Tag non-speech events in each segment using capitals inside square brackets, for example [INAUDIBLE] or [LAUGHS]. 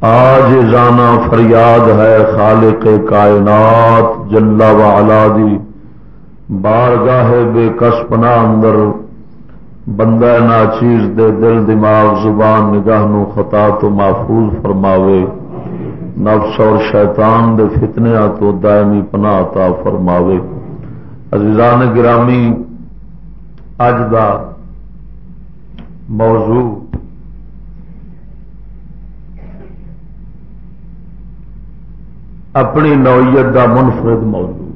آج جانا فریاد ہے خالق کائنات جلا والا دی۔ بارگاہ بے کسپنا اندر، بندہ نا چیز دے دل دماغ زبان نگاہ نو خطا تو محفوظ فرماوے۔ نفس اور شیطان دے فتنیا تو دائمی پناہ عطا فرماوے۔ عزیزان گرامی اج دا موضوع اپنی نوعیت دا منفرد موضوع۔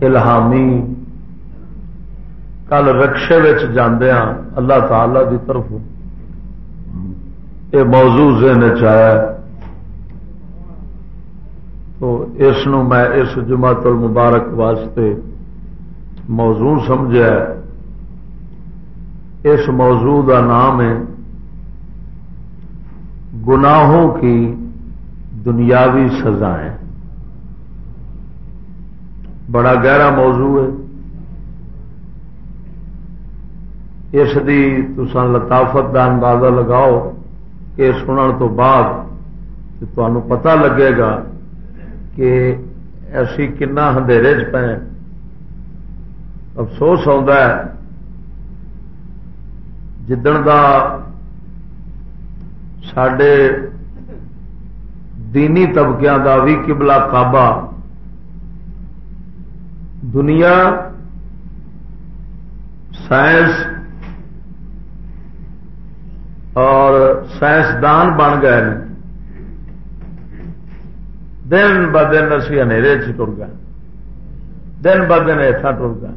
الہامی۔ کل رکشے جانے ہاں، اللہ تعالی دی طرف۔ یہ موضوع ذہن چایا تو اس میں اس جماعت المبارک واسطے موضوع سمجھا اس موضوع کا نام ہے، گناہوں کی دنیاوی سزائیں بڑا گہرا موضوع ہے۔ اس کی تسان لطافت کا اندازہ لگاؤ کہ سنن تو بعد تمہیں پتا لگے گا کہ ایسی کنا اندھیرے چ پے افسوس آ جدن کا سڈے دینی طبقے کا بھی کبلا کابا دنیا، سائنس اور سائنسدان بن گئے دن ب دن اسی اسی ٹر گئے۔ دن ب دن ایسا ٹر گئے۔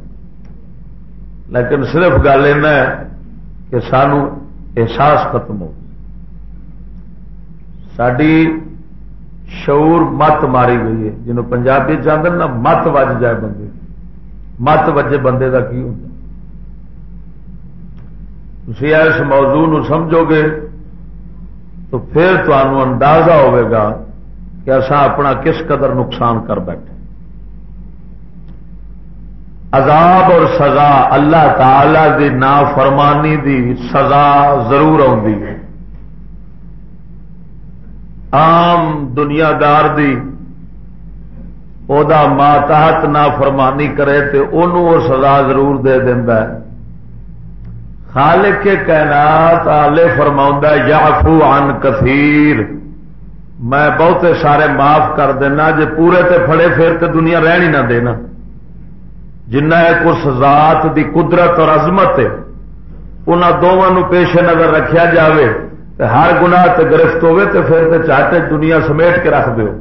لیکن صرف گل ہے کہ سانو احساس ختم ہو ساری شعور مت ماری گئی ہے۔ جنہوں پنجابی چاہتے نا مت وج جائے بندے۔ مت وجے بندے کا کی ہوتا؟ تھی اس موضوع نو سمجھو گے تو پھر تمہوں اندازہ ہوئے گا کہ اصا اپنا کس قدر نقصان کر بیٹھے۔ عذاب اور سزا اللہ تعالی دی نافرمانی دی سزا ضرور ہے۔ عام دنیا دار دی او دا ماتحت نافرمانی کرے تو انہوں سزا ضرور دے دینا خالق کے کائنات آلے فرما یافو عن کثیر۔ میں بہتے سارے معاف کر دینا، جے پورے تے پھڑے پھر تے دنیا رہن ہی نہ دینا۔ جنہ ایک اس ذات دی قدرت اور عظمت ہے ان دونوں پیش نظر رکھیا جاوے۔ تے ہر گناہ تے گرفت ہوے تے پھر تے چاہتے دنیا سمیٹ کے رکھ دیو۔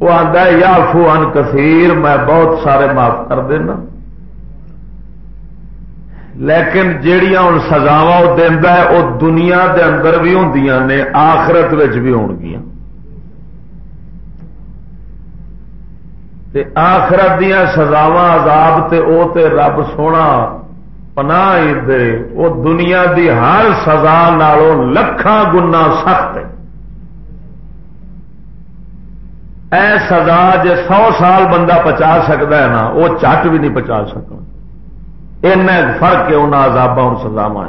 وہ آتا ہے، یا فو ان کثیر، میں بہت سارے معاف کر دینا۔ لیکن جہیا ہوں سزاوا وہ دینا ہے، وہ دنیا دے اندر بھی ہوں نے، آخرت بھی ہو گیا آخرت دیا سزاوا عذاب تے او تے رب سونا پنا دے، وہ دنیا دی ہر سزا نالوں لکھان گنا سخت ہے۔ اے سزا جے سو سال بندہ پچا سکتا ہے نا، وہ چٹ بھی نہیں پچا سکتا فرق ہے انہیں آزاب اور سزاوا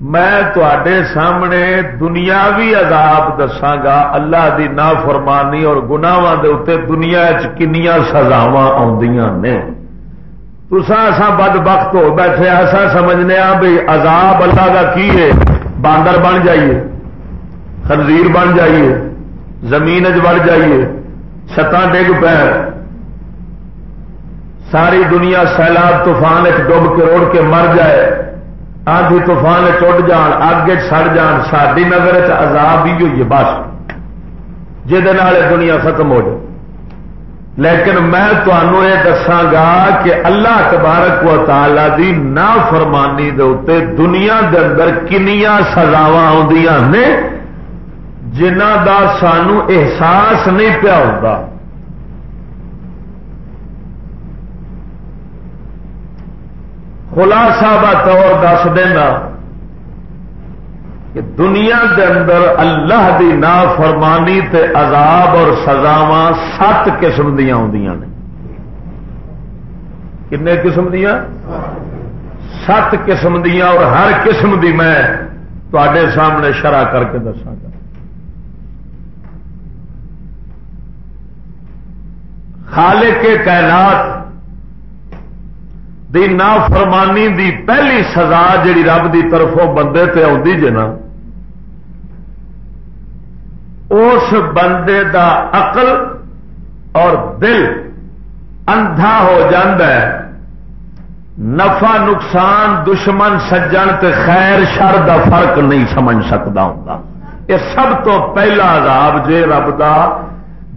میں تے سامنے دنیاوی عذاب دساگا اللہ دی نافرمانی اور گناواں دے اتنے دنیا کنیا سزاوا نے۔ تسا ایسا بد بخت ہو بیٹھے ایسا سمجھنے ہاں بھی عذاب اللہ کا کی ہے؟ باندر بن جائیے، خنزیر بن جائیے، زمین چڑ جائیے، چھتاں ڈگ پہ ساری دنیا سیلاب طوفان ڈب کے روڑ کے مر جائے۔ آندھی طوفان چٹ جان اگ سڑ جان ساری نظر عذاب ہی ہوئی ہے، بس۔ جہد دنیا ختم ہو جائے۔ لیکن میں تمہوں یہ دساگا کہ اللہ تبارک و تعالی دی نا فرمانی دے دنیا دے اندر کنیا سزاوا آدی نے جنہ دا سانو احساس نہیں پیا ہوتا خلاصہ طور دس دینا۔ کہ دنیا دے اندر اللہ دی نا فرمانی تے عذاب اور سزاوا سات قسم دیا نے۔ کنے قسم دیا سات قسم دیا اور ہر قسم دی میں تے سامنے شرح کر کے دساگا خالق کے کائنات دی نافرمانی دی پہلی سزا جڑی رب دی طرفوں بندے تے آدھی جنا اس بندے دا عقل اور دل اندھا ہو ہے۔ نفع، نقصان، دشمن، سجن تے خیر، شر دا فرق نہیں سمجھ سکتا ہوں یہ سب تو پہلا عذاب جے رب دا،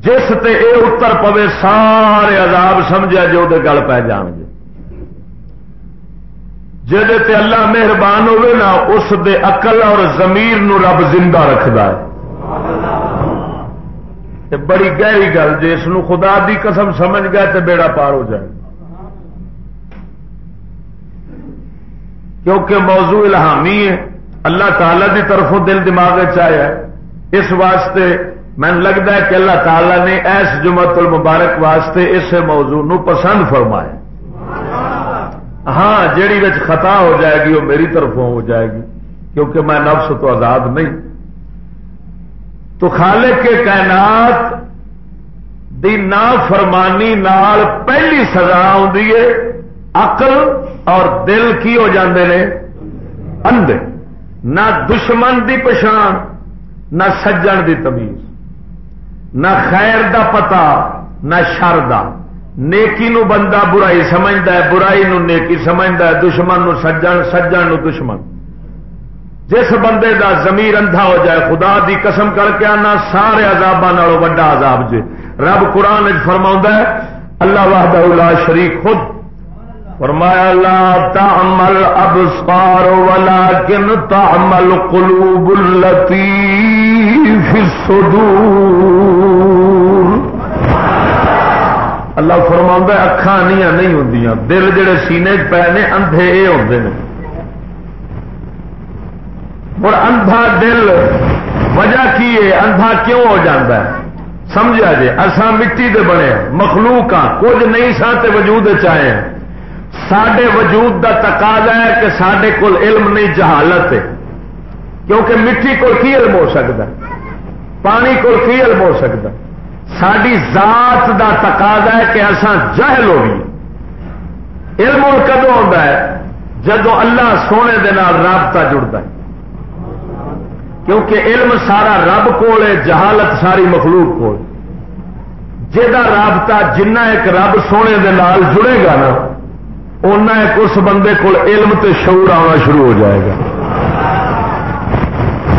جس تے اے اتر پوے سارے عذاب سمجھا جو دے گل پہ جان گے۔ تے اللہ مہربان ہوئے نا، اس دے عقل اور زمیر نو رب زندہ رکھدا ہے۔ بڑی گہری گل جی اس خدا دی قسم سمجھ گیا تو بیڑا پار ہو جائے کیونکہ موضوع الہامی ہے، اللہ تعالی دی طرفوں دل دماغ چاہیا اس واسطے میں لگتا ہے کہ اللہ تعالی نے ایس جمعت المبارک واسطے اس موضوع نو پسند فرمایا۔ ہاں جیڑی بچ خطا ہو جائے گی، وہ میری طرفوں ہو جائے گی، کیونکہ میں نفس تو آزاد نہیں۔ تو خالق کے کائنات دی نا فرمانی نال پہلی سزا آدھی ہے، عقل اور دل کی ہو جاندے نے، اندھے۔ نہ دشمن دی پچھان، نہ سجن دی تمیز۔ نہ خیر دا پتا نہ شر دا۔ نیکی نو بندہ برائی سمجھتا ہے، برائی نو نیکی سمجھتا ہے، دشمن نو سجن سجن نو دشمن۔ جس بندے دا ضمیر اندھا ہو جائے، خدا دی قسم کر کے آنا، سارے عذاب وڈا عذاب جے۔ رب قرآن فرما ہے، اللہ وحدہ لا شریک خود۔ فرمایا، لا تعمل ابصار ولكن تعمل قلوب التي في الصدور۔ اللہ فرما اکھان نہیں ہوں دل جڑے سینے پے نے، اندھے یہ ہوتے ہیں اور اندھا دل وجہ کی ہے؟ اندھا کیوں ہو جاتا ہے؟ سمجھا جی اصا مٹی دے بنے مخلوق ہاں کچھ نہیں سا تے وجود چاہے سڈے وجود دا تقاضا ہے کہ سڈے کول علم نہیں، جہالت ہے۔ کیونکہ مٹی کو کی علم ہو سکتا پانی کو کی علم ہو سکتا ساری ذات دا تقاضا ہے کہ اصا جہل ہو گئی علم کدو ہے؟ جدو اللہ سونے دے رابطہ جڑتا ہے۔ کیونکہ علم سارا رب کول ہے، جہالت ساری مخلوق کو جا رابطہ جنہ ایک رب سونے دے نال جڑے گا نا اُنہ ایک اس بندے کو علم تے شعور آنا شروع ہو جائے گا۔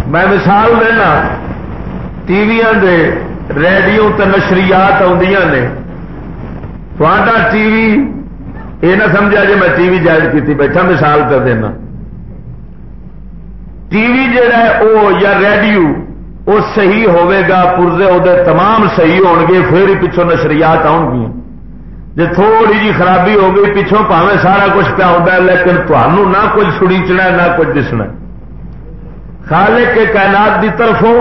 میں مثال دینا، ٹی وی دے ریڈیو تے نشریات آدی نے۔ ٹی وی، یہ نہ سمجھا جی میں ٹی وی جائز کی بیٹھا مثال کر دینا۔ ٹی وی جہا ہے وہ یا ریڈیو وہ صحیح ہوے گا پورزے وہ تمام صحیح ہون گے، پھر ہی پچھوں نشریات آن گیا جی تھوڑی جی خرابی ہو گئی، پچھوں پاوے سارا کچھ پیا ہوتا ہے، لیکن تمہوں نہ کچھ سڑیچنا نہ کچھ دسنا خالق کے کائنات دی طرفوں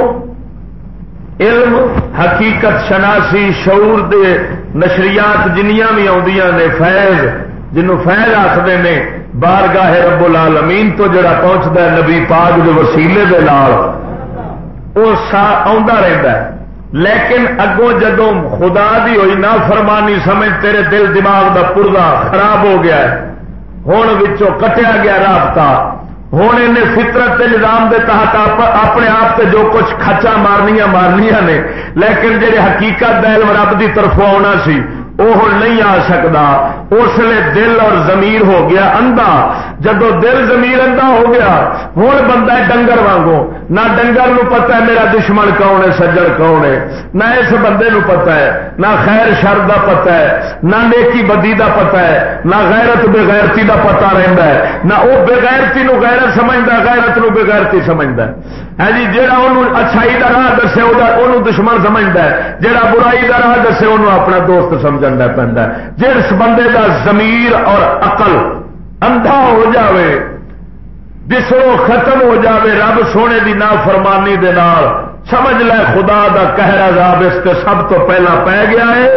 علم، حقیقت شناسی شعور دے نشریات جنیاں بھی آدی نے، فیض، جنوں فیض آخر نے بارگاہ رب العالمین تو جڑا پہنچتا ہے نبی پاک دے وسیلے دے نال، وہ آ ہے۔ لیکن اگوں جدو خدا دی ہوئی نہ فرمانی سمجھ تیرے دل دماغ دا پردا خراب ہو گیا ہے ہوں کٹیا گیا رابطہ۔ ہوں انہیں فطرت نظام دے تحت اپنے آپ سے جو کچھ کچا مارنیا مارنیا نے، لیکن جہے حقیقت دل رب کی طرف آنا سی وہ نہیں آ سکتا اس لیے دل اور زمیر ہو گیا اندھا۔ جدو دل زمیر اندھا ہو گیا ہوں بندہ ڈنگر وانگو۔ نہ ڈنگر نو پتا ہے میرا دشمن کون ہے سجڑ کون ہے۔ نہ اس بندے نو پتا ہے، نہ خیر شر دا پتا ہے، نہ نیکی بدی دا پتا ہے، نہ غیرت بغیرتی دا پتا رہتا ہے۔ نہ وہ بغیرتی نو غیرت سمجھتا غیرت نو بغیرتی سمجھتا ہے ہاں ہے جی جہاں انہوں اچھائی کا راہ دسے وہ دشمن سمجھتا ہے۔ جہاں برائی کا راہ دسے انہوں اپنا دوست سمجھنا پہنتا ہے۔ جس بندے کا ضمیر اور عقل اندھا ہو جاوے، بسرو ختم ہو جاوے، رب سونے کی نا فرمانی دے نال۔ سمجھ لے، خدا دا کہر عذاب اس کے سب تو پہلا پی گیا ہے۔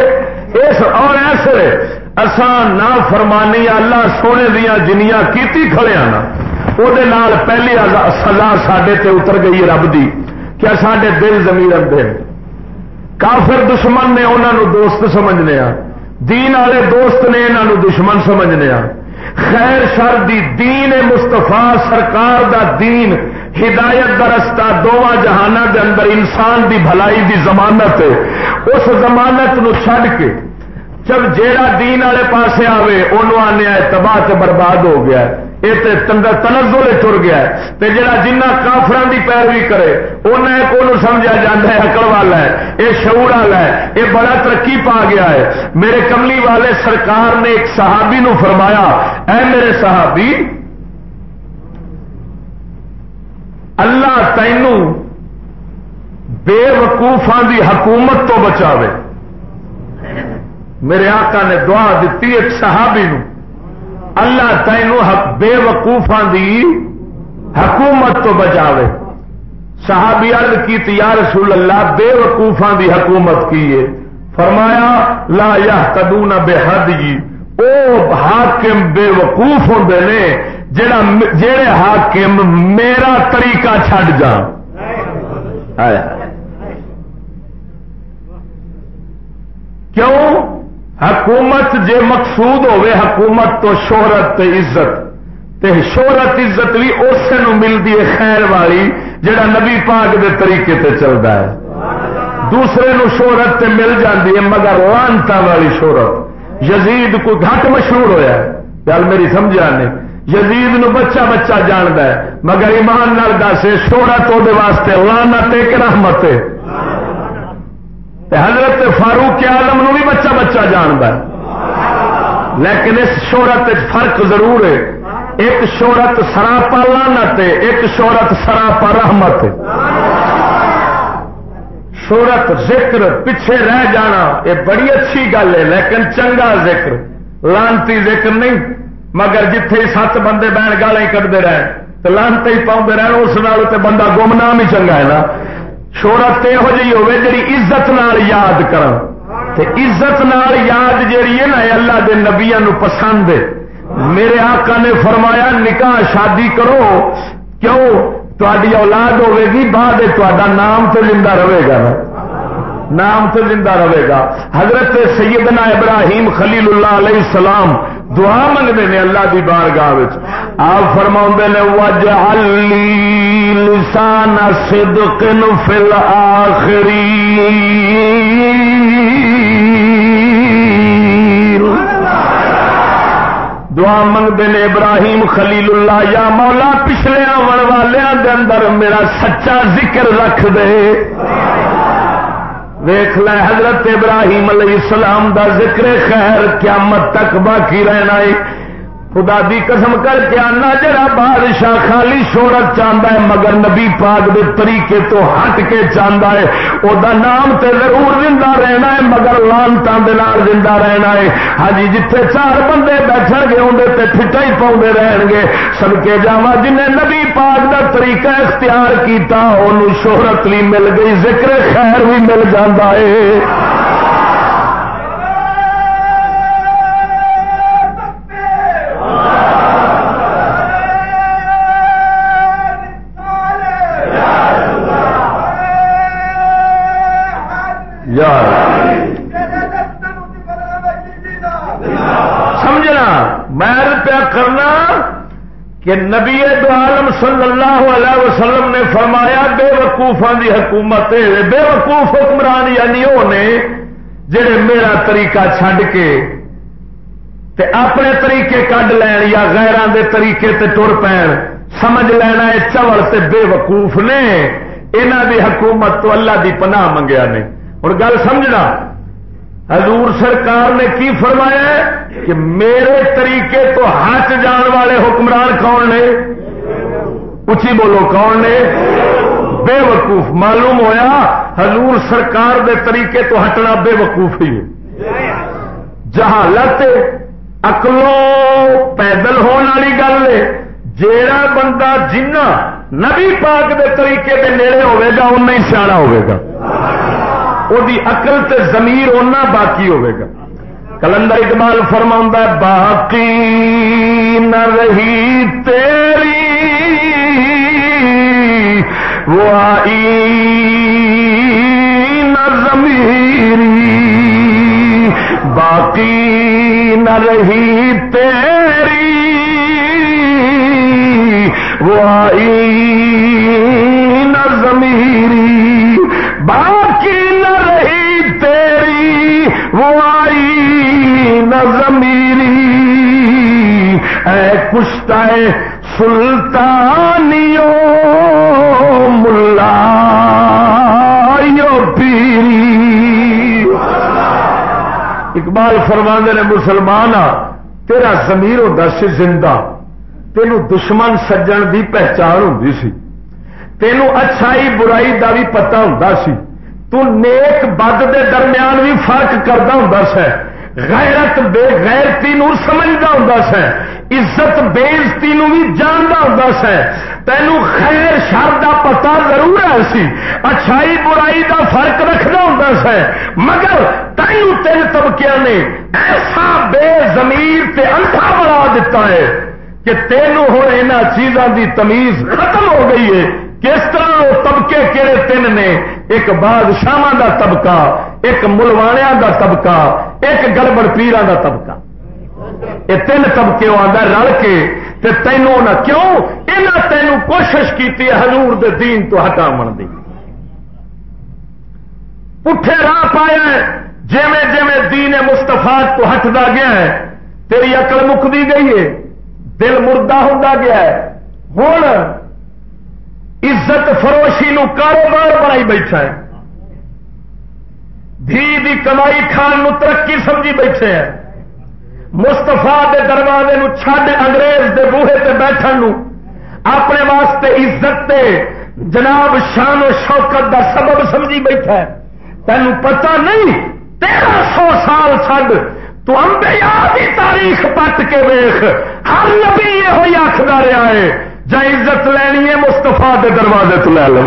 اس اور ایسے اسان نا فرمانی اللہ سونے دیا جنیاں کیتی کھڑے نا۔ وہ پہلی سزا سڈے تے اتر گئی رب دی کیا سڈے دل زمین اندے کافر دشمن نے انہوں دوست سمجھنے آ دین والے دوست نے انہوں دشمن سمجھنے آ خیر شر دی دین مستفا سرکار دا دین، ہدایت دا رستہ دونوں جہانوں دے اندر انسان دی بھلائی دی ضمانت ہے۔ اس ضمانت نو چھڈ کے جب جیڑا دین والے پاسے آئے انہوں آنے تباہ برباد ہو گیا یہ تنزل تر گیا تے جڑا جنہ کافران دی پیروی کرے انہیں کو سمجھا جاتا ہے اکل والا ہے یہ شعور والا ہے یہ بڑا ترقی پا گیا ہے۔ میرے کملی والے سرکار نے ایک صحابی نو فرمایا، اے میرے صحابی، اللہ تینوں بے وقوفان دی حکومت تو بچاوے۔ میرے آقا نے دعا دیتی ایک صحابی نو، اللہ تینوں بے وقوفا دی حکومت تو بچاوے۔ صحابی عرض کی یا رسول اللہ بے وقوفا دی حکومت کی ہے۔ فرمایا، لا یا تدو نہ بے حد جی وہ حاکم بے وقوف ہوں نے، جڑا جڑے حاکم میرا طریقہ چھڈ جا کیوں؟ حکومت جے مقصود ہوے حکومت تو شہرت تے عزت۔ تے شہرت عزت بھی اسے ملتی ہے خیر والی، جڑا نبی پاک دے طریقے تے چلتا ہے۔ دوسرے نو شہرت تے مل جاتی ہے، مگر لانتا والی شہرت۔ یزید کو گھٹ مشہور ہویا ہے؟ گل میری سمجھا نے۔ یزید نو بچہ بچہ جانتا ہے، مگر ایمان نال دس شہرت وہ واسطے لانت ایک رحمت ہے۔ حضرت فاروق آلم نو بھی بچہ بچہ جانتا ہے۔ لیکن اس شہرت فرق ضرور ہے۔ ایک شہرت سراپا لانت ہے، ایک شہرت سراپا رحمت ہے۔ شہرت ذکر پیچھے رہ جانا یہ بڑی اچھی گل ہے، لیکن چنگا ذکر، لانتی ذکر نہیں۔ مگر جتھے سات بندے بہن گالیں کرتے رہے تو لانتے ہی پاؤں رہے اس نال بندہ گمنام ہی چنگا ہے نا۔ شہرت یہو جی ہوے جی عزت نال یاد کر عزت نال یاد جیڑی ہے نا اللہ دے نبیا نو پسند ہے۔ میرے آقا نے فرمایا، نکاح شادی کرو۔ کیوں؟ تاری اولاد ہوے گی، بعد تا نام تو زندہ رہے گا نا۔ نام تو زندہ رہے گا۔ حضرت سیدنا ابراہیم خلیل اللہ علیہ السلام دعا منگتے ہیں اللہ کی بار گاہ آپ فرما نے وج لسان صدق فل آخری دعا منگتے ہیں ابراہیم خلیل اللہ، یا مولا پچھلے آن والوں کے اندر میرا سچا ذکر رکھ دے۔ ویخ لے حضرت ابراہیم علیہ السلام دا ذکر خیر قیامت تک باقی رہنا ہے۔ خدا دی قسم کر کے آنا جڑا بادشاہ خالی شہرت چاہتا ہے، مگر نبی پاک دے طریقے تو ہٹ کے چاہتا ہے۔ وہ نام تے ضرور زندہ رہنا ہے، مگر لانتا زندہ رہنا ہے۔ ہاں جی جتھے چار بندے بیٹھ گے اندر تے پھٹا ہی پاؤں رہن گے۔ سن کے جا جن نبی پاک دا طریقہ اختیار کیتا انہوں شہرت بھی مل گئی، ذکر خیر بھی مل جاتا ہے۔ نبی دو عالم صلی اللہ علیہ وسلم نے فرمایا بے وقوفوں کی حکومت، بے وقوف حکمران یعنی وہ نے جڑے میرا طریقہ چھڈ کے تے اپنے طریقے کڈ لین یا غیران دے طریقے تے ٹر پین، سمجھ لینا ہے چول تے بے وقوف نے انہوں دی حکومت تو اللہ دی پناہ منگیا نے۔ ہوں گل سمجھنا حضور سرکار نے کی فرمایا ہے کہ میرے طریقے تو ہٹ جان والے حکمران کون نے؟ اچھی بولو، کون نے؟ بے وقوف معلوم ہویا حضور سرکار دے طریقے تو ہٹنا بے وقوف ہی ہے۔ جہالت اکلو پیدل ہونے والی گل ہے۔ جیڑا بندہ جنہ نبی پاک دے طریقے دے نیڑے ہوئے گا ان ہی سیاح ہوئے گا۔ وہ اقل تے زمیر اُنہ باقی ہوئے گا کلندر اقبال فرما باقی نہ رہی تیری وہ آئی نہ زمیری باقی نہ رہی تیری وہ آئی نہ زمیری باقی تیری وہ آئی نہ زمیری۔ اے کشتا سلطانیوں ملا پیری۔ اقبال فرماندے نے مسلمان تیرا زمیر ہوتا سی زندہ۔ تینوں دشمن سجن دی پہچان ہوں سی۔ تینوں اچھائی، برائی دا بھی پتا ہوں سی۔ تو نیک بد دے درمیان بھی فرق کرتا ہوں سا غیرت بے غیرتی سمجھتا ہوں سا عزت بےزتی بھی جانتا ہوں سا تینوں خیر شر کا پتا ضرور ہے سی۔ اچھائی برائی کا فرق رکھنا ہوں سا مگر تینوں تین طبقے نے ایسا بے زمیر تے انٹھا بنا دیتا ہے کہ تینوں ہوں یہاں چیزوں کی تمیز ختم ہو گئی ہے۔ کس طرح وہ طبقے کہڑے تین نے؟ ایک بادشاہ کا طبقہ، ایک ملوانیا کا طبقہ، ایک گڑبڑ پیران کا طبقہ۔ یہ تین طبقے آدھا رل کے تینوں نہ کیوں؟ یہاں تینوں کوشش کی حضور دے دین تو ہٹا من دی۔ پٹھے راہ پایا جیویں جیویں دین مستفا تو ہٹتا گیا ہے، تیری اکل مکتی گئی ہے، دل مردہ ہوتا گیا ہے۔ ہوں عزت فروشی نو کاروبار بنائی بیٹھا ہے۔ دھی دی کمائی کھان نو ترقی سمجھی بیٹھے ہیں مستفا دے دروازے نو چھڈ انگریز دے بوہے تے بیٹھن نو۔ اپنے واسطے عزت تے جناب شان و شوکت دا سبب سمجھی بیٹھا ہے۔ تینوں پتہ نہیں، تیرہ سو سال چھڈ تو امبیا کی تاریخ پٹ کے ویخ ہر نبی یہ آخر رہا ہے۔ جا عزت لینی ہے مستفا کے دروازے تو لے لو۔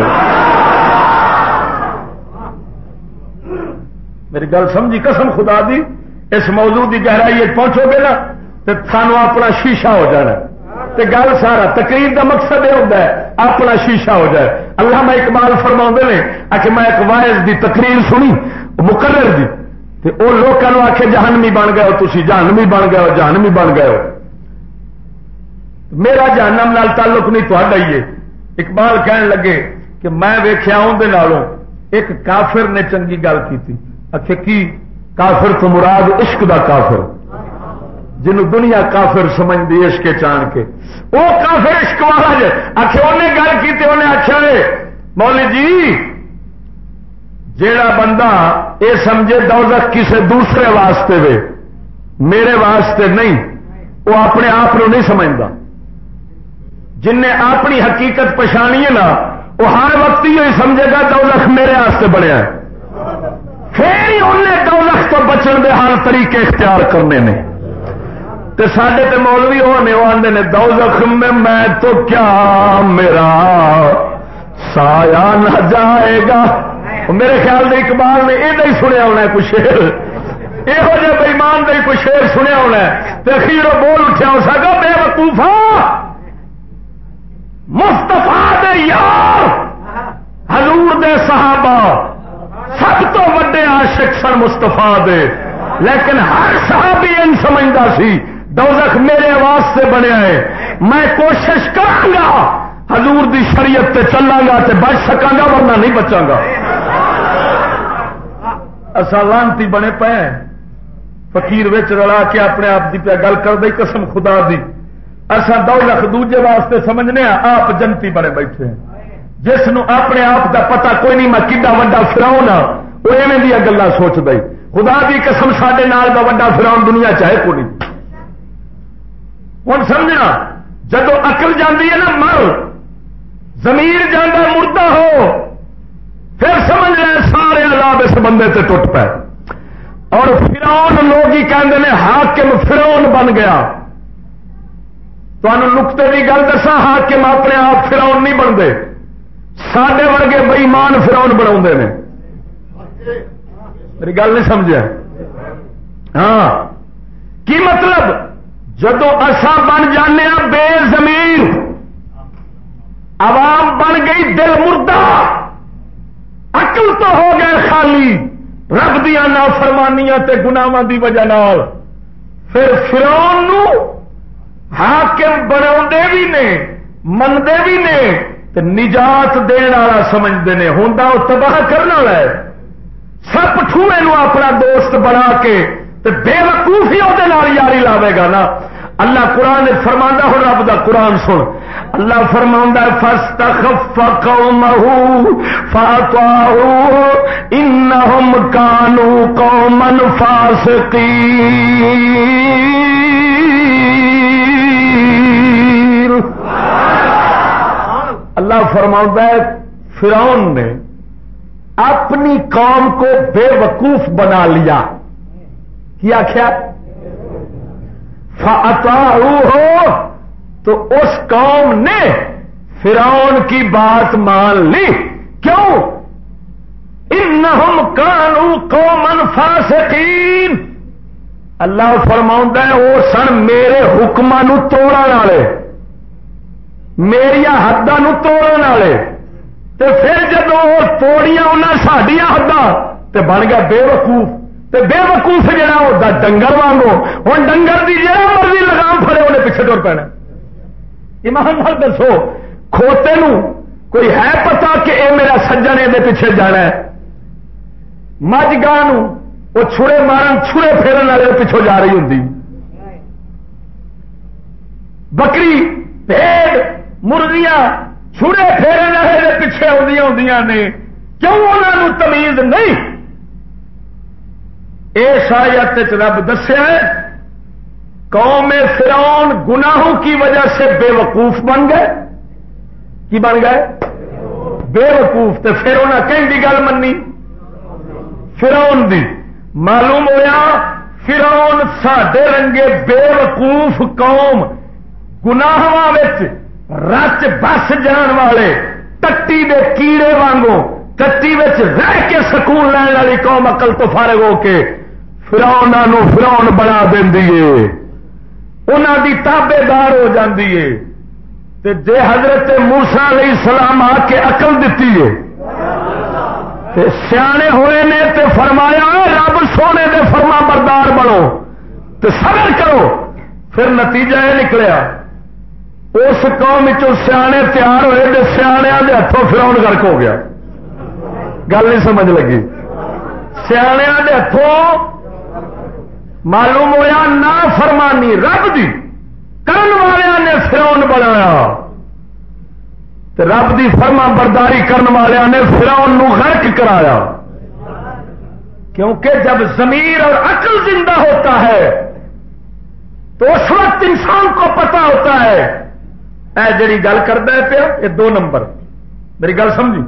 میری گل سمجھی؟ قسم خدا دی، اس موضوع کی گہرائی پہنچو گے نا تو سانو اپنا شیشہ ہو جانا۔ تے گل سارا، تقریر دا مقصد یہ ہوتا ہے، اپنا شیشہ ہو جائے۔ اللہ میں اقبال فرما نے آ کہ میں ایک وائز دی تقریر سنی، مقرر دی۔ تے او لوگوں آخے جہنمی بن گئے ہو تھی جہنمی بن گئے ہو، جہنمی بن گئے ہو۔ میرا جہنم نال تعلق نہیں تو ہی ہے۔ اقبال کہن لگے کہ میں ویخیا اندر ایک کافر نے چنگی گل کی اچھا کی؟ کافر تو مراد عشق دا کافر۔ جن دنیا کافر سمجھتی عشق چان کے۔ وہ کافر عشق والا جی آخر انہیں گل کی انہیں آخیا مولی جی جیڑا بندہ یہ سمجھے دوزخ کسی دوسرے واسطے وے، میرے واسطے نہیں وہ اپنے آپ نہیں سمجھتا جن نے اپنی حقیقت پچھانی ہے نا، وہ ہر وقت ہی سمجھے گا دولت میرے واسطے بنیا پھر ہی انہیں دولت تو بچن کے ہر طریقے اختیار کرنے نے۔ تو سڈے تو مولوی ہونے، وہ آدھے نے، دو زخم میں میں تو کیا میرا سایہ نہ جائے گا۔ میرے خیال سے اقبال نے یہ نہیں سنیا ہونا کچھ شیر یہو جہ بےمان کا کچھ شیر سنیا ہونا تو اخیر بول اٹھا ہو سکا بے وقوفا مستفا دے یار! حضور دے صحابہ! سب تو وڈے عاشق سن مستفا دے۔ لیکن ہر صحابی ان سمجھتا سی، دوزخ میرے آواز سے بنیا ہے میں کوشش کروں گا حضور دی شریعت تے چلا گا تے بچ سکا گا ورنہ نہیں بچا گا اصا لانتی بنے پے فقیر وچ رلا کے اپنے آپ کی پیا گل کر دئی قسم خدا دی۔ اصا دو لکھ دوجے واسطے سمجھنے آپ جنتی بڑے بیٹھے ہیں۔ جس نو اپنے آپ کا پتا کوئی نہیں، میں کڈا وا فراؤن ہاں وہ ایویں دیا گلا سوچ دئی خدا کی قسم سڈے نال کا وا فراؤن دنیا چاہے کو نہیں۔ ہوں سمجھنا، جدو اکل جاتی ہے نا، مر۔ زمیر جانا مردہ ہو۔ پھر سمجھ رہے سارے علاب اس بندے سے ٹوٹ پائے اور فراؤن لوگ ہی کہتے ہیں حاکم فراؤن بن گیا۔ نقطے کی گل دسا حاکم اپنے آپ فراؤن نہیں بنتے سڈے ورگے بئیمان فراؤن بنا میری گل نہیں سمجھا ہاں کی مطلب جدو اصا بن جانے بے زمین عوام بن گئی دل مردہ اکل تو ہو گئے خالی رب دیا نافرمانیاں تے گناواں دی وجہ نال پھر فرون حاکم بنا بھی نے منگے بھی نے، تے نجات دین والا سمجھتے ہیں ہوں تباہ کرنے والا ہے۔ سپ ٹھوئے نو اپنا دوست بنا کے، تے بے وقوفی وہ یاری لاوے گا نا۔ اللہ قرآن فرما ہو، رب دا قرآن سن۔ اللہ فرما فسٹ انہم کانو قومن فاسقی اللہ فرما فرون نے اپنی قوم کو بے وقوف بنا لیا۔ کیا کیا ہو تو اس قوم نے فرعون کی بات مان لی۔ کیوں؟ انہم کانو قومن فاسقین اللہ فرما وہ سن میرے حکمان توڑ والے۔ میریا حداں توڑ والے تو پھر جب وہ توڑیاں انہیں سڈیا حداں تو بن گیا بے وقوف تے بے وقوف جہا ہوتا ڈنگر وانگو ہوں ڈنگر کی جہاں مرضی لگام پڑے انہیں پیچھے ٹر پینا ایمان نال دسو کھوتے نو کوئی ہے پتا کہ اے میرا سجن یہ پیچھے جانا ہے مجھ گاہ وہ چھڑے مارن چھڑے پھیرن والے پیچھوں جا رہی ہوں بکری پیڑ مرغیاں چھڑے پھیرن والے پیچھے آدی ہوں نے کیوں انہوں تمیز نہیں اس آیت رب دسیا قوم فرعون گناہوں کی وجہ سے بے وقوف بن گئے کی بن گئے بے وقوف تو پھر انہیں کہیں گل منی فرعون دی معلوم ہوا فرعون ساڈے رنگے بے وقوف قوم گناہ رچ بس جان والے، ٹٹی دے کیڑے وانگوں، ٹٹی رہ کے سکون لین والی قوم اقل تو فارغ ہو کے فراؤن فراؤن بنا دے دی تابے دار ہو جاتی ہے جے حضرت موسا علیہ السلام آ کے اقل دیتی ہے سیانے ہوئے نے تے فرمایا رب سونے دے فرما بردار بنو۔ تے صبر کرو، پھر نتیجہ یہ نکلیا۔ اس قوم سیانے تیار ہوئے تو سیاح کے ہاتھوں فراؤن گرک ہو گیا۔ گل نہیں سمجھ لگی۔ سیاح کے ہاتھوں معلوم ہوا نہ فرمانی رب دی، کرن والے نے فراؤن بنایا۔ رب دی فرما برداری کرن والے نے فراؤن غرق کرایا۔ کیونکہ جب ضمیر اور عقل زندہ ہوتا ہے، تو اس وقت انسان کو پتا ہوتا ہے اے جڑی گل کرتا ہے پیا، یہ دو نمبر۔ میری گل سمجھی؟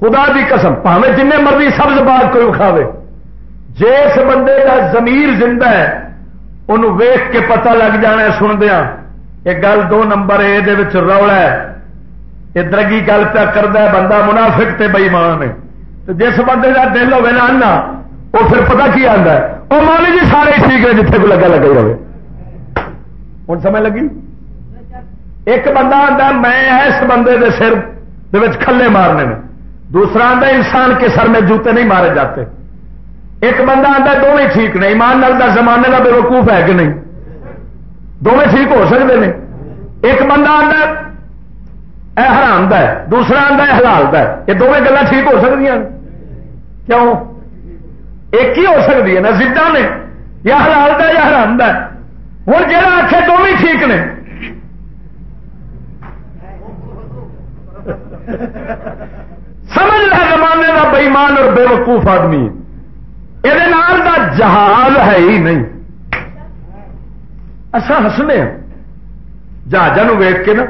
خدا دی قسم، پاوے جن مرضی سبز باغ کوئی اکھاوے جس بندے کا زمیر زندہ ہے، انہوں ویخ کے پتہ لگ جانا سندیا یہ گل دو نمبر یہ رولا ہے۔ یہ درگی گل پہ کرتا ہے، بندہ منافق تے بئیمان ہے۔ تو جس بندے کا دل ہوے نا آنا وہ پھر پتا کی آتا ہے؟ وہ مالی جی سارے ٹھیک ہے جتنے کو لگا لگا رہے ہوں سمجھ لگی؟ ایک بندہ آتا میں اس بندے دے سر کھلے مارنے میں دوسرا آتا انسان کے سر میں جوتے نہیں مارے جاتے۔ ایک بندہ آتا دونوں ٹھیک نے۔ ایمان نال کا زمانے کا بے وقوف ہے کہ نہیں؟ دونوں ٹھیک ہو سکتے ہیں ایک بندہ آتا اے حرام ہے۔ دوسرا آتا ہے، حلال ہے۔ یہ دونوں گلا ٹھیک ہو سکتی ہیں کیوں؟ ایک ہی ہو سکتی ہے نا زدہ نے، یا حلال ہے یا حرام ہے۔ ہوں جہاں آخے دونوں ٹھیک نے۔ [LAUGHS] سمجھ لے زمانے کا بےمان اور بے وقوف آدمی. یہ جہاز ہے ہی نہیں. اصا ہسنے ہاں. جہاز ویگ کے نا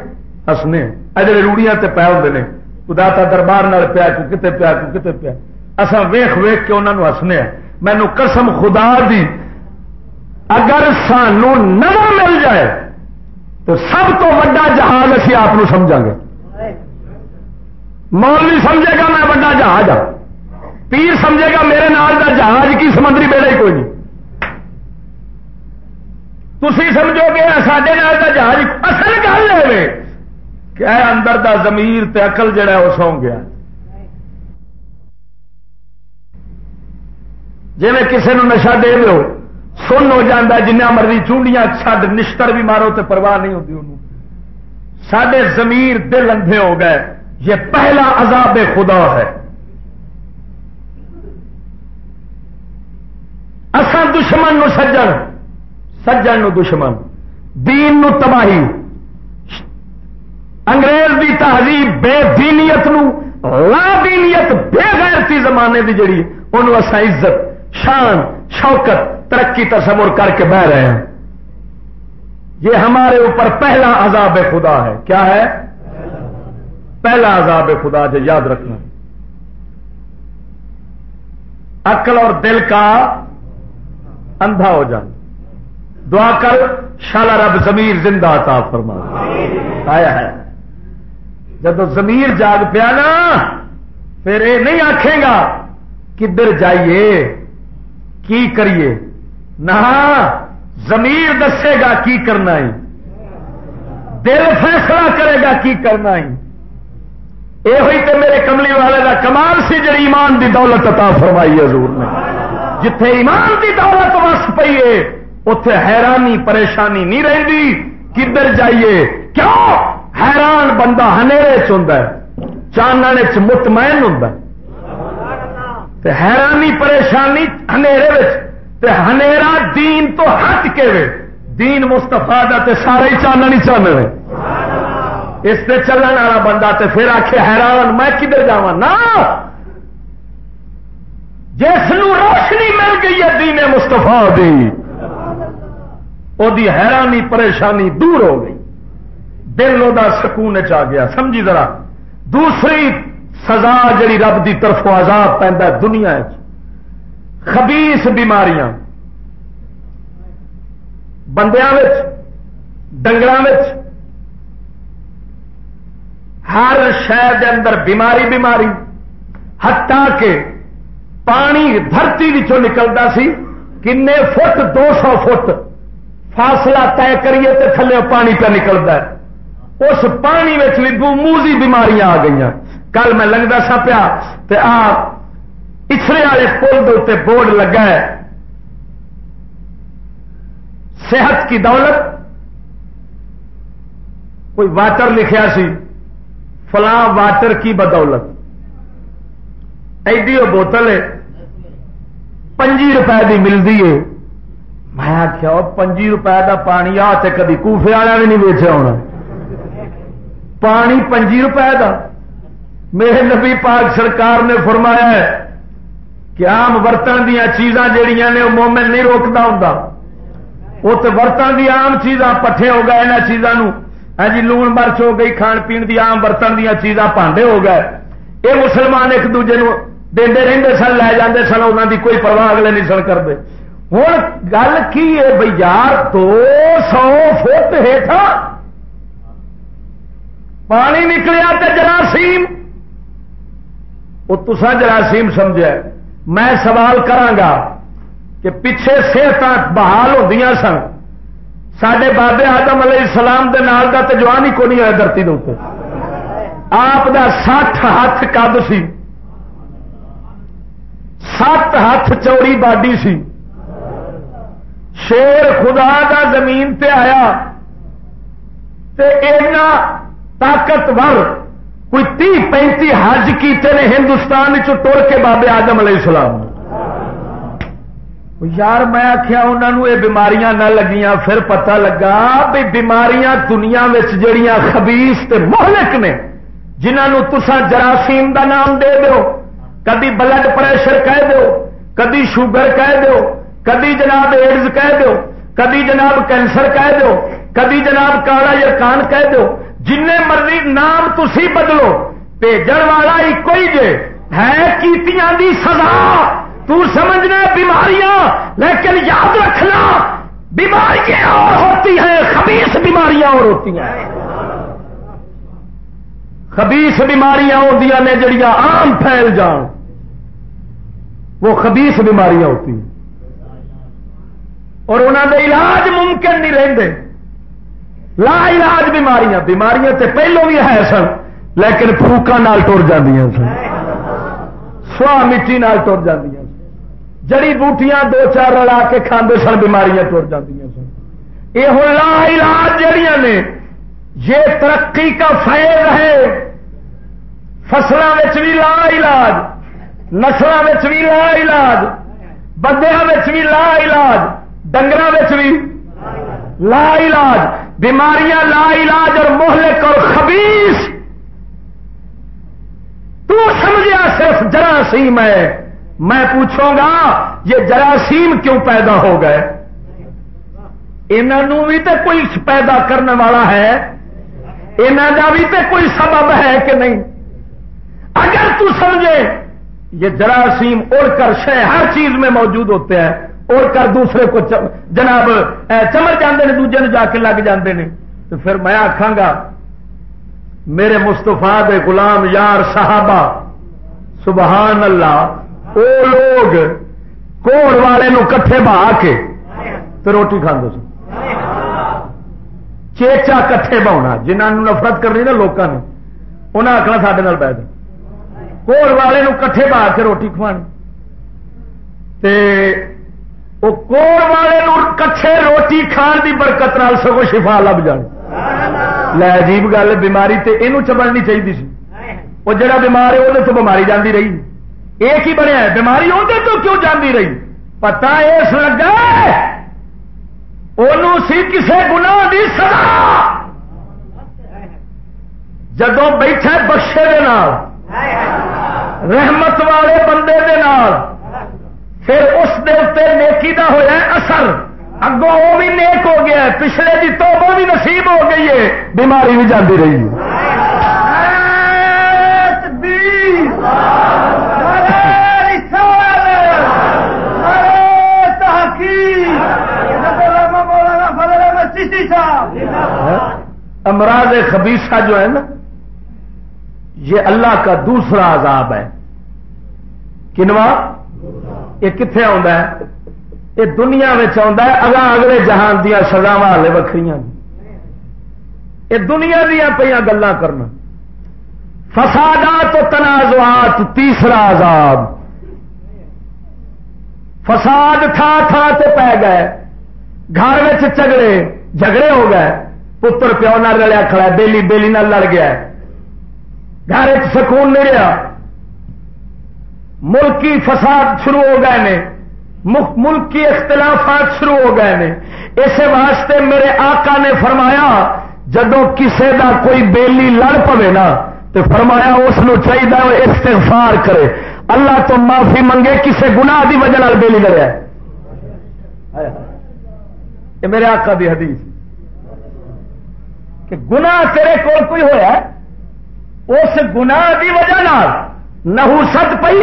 ہسنے ہاں. اجے روڑیاں تے پے ہوتے ہیں خدا تا دربار پیا، کو کتے پیا، کو کتے پیا. اصا ویخ ویخ کے انہوں ہسنے ہاں. مینو قسم خدا دی، اگر سانو نظر مل جائے تو سب تو وا جہاز اسی آپ سمجھا گے۔ مولوی سمجھے گا میں وا جہاز ہوں پیر سمجھے گا میرے نال کا جہاز کی سمندری بیڑا ہی کوئی نہیں۔ تھی سمجھو گے سڈے جہاز اصل گل ہے کہ اندر دا زمیر تے اقل جڑا وہ سو گیا۔ جی کسی نے نشا دے دو سن ہو جاتا جنیا مرضی چونڈیاں چڈ نشتر بھی مارو تو پرواہ نہیں ہوتی انہوں۔ سڈے زمیر دل اندھے ہو گئے۔ یہ پہلا عذاب خدا ہے۔ اصل دشمن نو سجن سجن نو دشمن، دین نو تباہی۔ انگریز دی تہذیب بے دینیت نو، لا دینیت، بے غیرتی زمانے دی جڑی انہوں اصا عزت، شان، شوکت، ترقی تصور کر کے بہ رہے ہیں۔ یہ ہمارے اوپر پہلا عذاب خدا ہے۔ کیا ہے؟ پہلا عذاب خدا جو یاد رکھنا۔ عقل اور دل کا اندھا ہو جانا۔ دعا کر، شالا رب زمیر زندہ تھا فرما۔ آیا ہے۔ جب زمیر جاگ پیا نا، پھر یہ نہیں آخے گا کدھر جائیے، کی کریے۔ نہ زمیر دسے گا کی کرنا ہے۔ دل فیصلہ کرے گا کی کرنا ہے۔ یہ ہوئی تو میرے کملی والے کا کمال سی جی ایمان دی دولت عطا فرمائی حضور نے۔ جتھے ایمان دی دولت وس پی ہے اتے حیرانی، پریشانی نہیں رہتی کدھر جائیے؟ کیوں؟ حیران بندہ ہنیرے چاننے چ مطمئن ہوں حیرانی، پریشانی ہنیرا دین تو ہٹ کے وے۔ دین مستفا تے سارے ہی چاننا نہیں چاہنے اس سے چلن والا بندہ تے پھر آخ حیران، میں کدھر جا نا! جس روشنی مل گئی ہے دین مستفا دی دی حیرانی، پریشانی دور ہو گئی۔ دل وہ سکون چ گیا۔ سمجھی ذرا، دوسری سزا جڑی رب دی طرف آزاد پہ دنیا خبیس بیماریاں۔ بندیا ڈنگر ہر شہر کے اندر بیماری بیماری ہٹا کے پانی دھرتی نکلتا سی کن فٹ، دو سو فٹ فاصلہ طے کریے تو تھلے پانی پہ نکلتا ہے۔ اس پانی بھی موزی بیماریاں آ گئی کل میں لگتا سا پیا پچھڑے والے پل کے بورڈ لگا ہے۔ صحت کی دولت، کوئی واٹر لکھیا سی۔ فلاں واٹر کی بدولت۔ ایڈی وہ بوتل ہے۔ پنجی روپئے کی ملتی ہے۔ میں آخیا پنجی روپئے کا پانی آ کدی کوفے والا بھی نہیں ویچیا ہونا۔ پانی پنجی روپئے کا میرے نبی پاک سرکار نے فرمایا ہے کہ آم برتن دیا چیزاں جہیا نے وہ مومن نہیں روکتا ہوں وہ تو برتن دیا آم چیزاں پٹھے ہو گئے یہاں چیزوں ہاں جی لون مرچ ہو گئی، کھان پین دی آم برتن دیا چیزاں پانڈے ہو گئے۔ یہ مسلمان ایک دوجے دے رہتے سن، لے جاندے سن انہوں دی کوئی پرواہ اگلے نہیں سن کرتے۔ ہوں گل کی ہے بھائی یار، دو سو فٹ ہیٹھا پانی نکلیا تو جراثیم۔ وہ تسا جراثیم سمجھا میں سوال کرا کہ پچھے صحت بحال ہوتی سن۔ سڈے بابے آدم علیہ السلام دے نال کا تو جوان ہی کو نہیں ہوا دھرتی کے آپ دا سٹھ ہاتھ کد سی؟ سات ہاتھ چوڑی باڈی سی۔ شیر خدا دا زمین تے آیا۔ تے اینا طاقتور کوئی تی پینتی حج کیتے نے ہندوستان ٹر کے بابے آدم علیہ السلام۔ یار میں آخیا انہوں یہ بیماریاں نہ لگیاں، پھر پتہ لگا بھی بیماریاں دنیا جڑیاں خبیس تے مہلک نے جنہوں تسا جراثیم دا نام دے دو کدی بلڈ پریشر کہہ دو کدی شوگر کہہ دو کدی جناب ایڈز کہہ دو کدی جناب کینسر کہہ دو کدی جناب کالا یرکان کہہ دو جن مرضی نام تھی بدلو، بھیجن والا ایک ہی جے، ہے کیتیاں دی سزا۔ تو سمجھنا بیماریاں، لیکن یاد رکھنا، بیماریاں اور ہوتی ہیں خبیص بیماریاں اور ہوتی ہیں۔ خبیص بیماریاں ہوتی نے جڑیاں عام پھیل جان، وہ خبیص بیماریاں ہوتی ہیں۔ اور انہوں دے علاج ممکن نہیں رہتے لا علاج بیماریاں بیماریاں تے پہلو بھی ہے سن، لیکن پھوکا نال ٹر جاندیاں سن۔ سوا مٹی نال ٹر جاندیاں۔ سن جڑی بوٹیاں دو چار رلا کے کھاندے سن، بیماریاں ٹر جاندیاں سن۔ یہ لا علاج جڑیاں نے۔ یہ ترقی کا فیض ہے۔ فصلوں بھی لا علاج نسلوں بھی لا علاج بندیا بھی لا علاج ڈنگر بھی لا علاج۔ بیماریاں لا علاج اور محلک اور خبیص تو سمجھا صرف جراثیم ہے میں پوچھوں گا، یہ جراثیم کیوں پیدا ہو گئے؟ انہوں بھی تو کوئی پیدا کرنے والا ہے، انہوں کا بھی تو کوئی سبب ہے کہ نہیں؟ اگر تو سمجھے، یہ جراثیم اڑ کر شہ ہر چیز میں موجود ہوتے ہیں، اڑ کر دوسرے کو جناب چمر جاندے نے، دوجے نے جا کے لگ جاندے نے۔ تو پھر میں آخا گا، میرے مستفا دے غلام یار صحابہ، سبحان اللہ او لوگ کوڑ والے نو کٹھے بہا کے تو روٹی کھانے سن۔ چیچا کٹھے بہنا جنہوں نفرت کرنی نا لوگوں نے انہیں آخنا سڈے بہ دیں کوڑ والے کٹھے بہا کے روٹی کھوانی۔ وہ کوڑ والے کٹھے روٹی کھان دی برکت نال سگو شفا لب جان۔ لے عجیب گل، بیماری تے اینو چبڑنی چاہیے سی۔ وہ جڑا بیمار ہے وہ تو بیماری جاندی رہی۔ ایک ہی بنیا ہے بیماری اندر تو کیوں جاندی رہی؟ پتا اس لگا سی کسے گنا دی سزا۔ جدو بیٹھے بخشے دے نال، رحمت والے بندے دے نال، پھر اس دے اتنے نیکی دا ہوا اثر۔ اگوں وہ بھی نیک ہو گیا پچھلے کی تو وہ بھی نصیب ہو گئی ہے، بیماری بھی جاتی رہی ہاں؟ امراض خبیصہ جو ہے نا، یہ اللہ کا دوسرا عذاب ہے۔ کنوا یہ کتنے آ یہ دنیا اگا اگلے جہان دیا سزاوا ہلے وکری یہ دنیا دیا پہ گلا کرنا۔ فسادات و تنازعات، تیسرا عذاب۔ فساد تھا تھا تو پی گئے۔ گھر میں چگڑے جھگڑے ہو گئے، پتر پیو نہ رلیا، کھڑا بیلی بیلی نہ لڑ گیا گھر سکون نہیں رہا۔ ملکی فساد شروع ہو گئے نے۔ ملکی اختلافات شروع ہو گئے نے۔ اس واسطے میرے آقا نے فرمایا جدو کسے دا کوئی بیلی لڑ پوے نا تو فرمایا اس چاہیے استغفار کرے۔ اللہ تو معافی منگے، کسے گناہ دی وجہ بیلی لڑیا یہ میرے آقا دی حدیث کہ گناہ تیرے کول کوئی ہوا اس گناہ دی وجہ نحوست پئی۔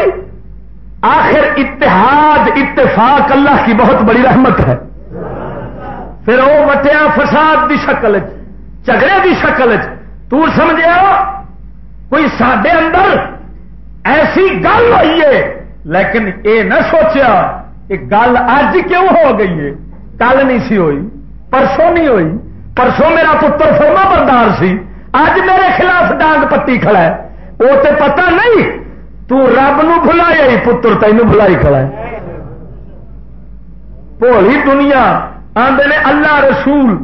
آخر اتحاد، اتفاق اللہ کی بہت بڑی رحمت ہے۔ پھر وہ وٹیا فساد دی شکل چگڑے دی شکل تو سمجھا کوئی سڈے اندر ایسی گل ہوئی ہے، لیکن اے نہ سوچیا کہ گل اج کیوں ہو گئی ہے؟ کل نہیں سی ہوئی پرسوں نہیں ہوئی پرسوں میرا پتر فرما بردار سی اج میرے خلاف ڈانگ پتی کھڑا ہے وہ تو پتہ نہیں تو رب نو بلایا ہی پتر تین بلائی کھڑا ہے بھولی دنیا آدھے نے اللہ رسول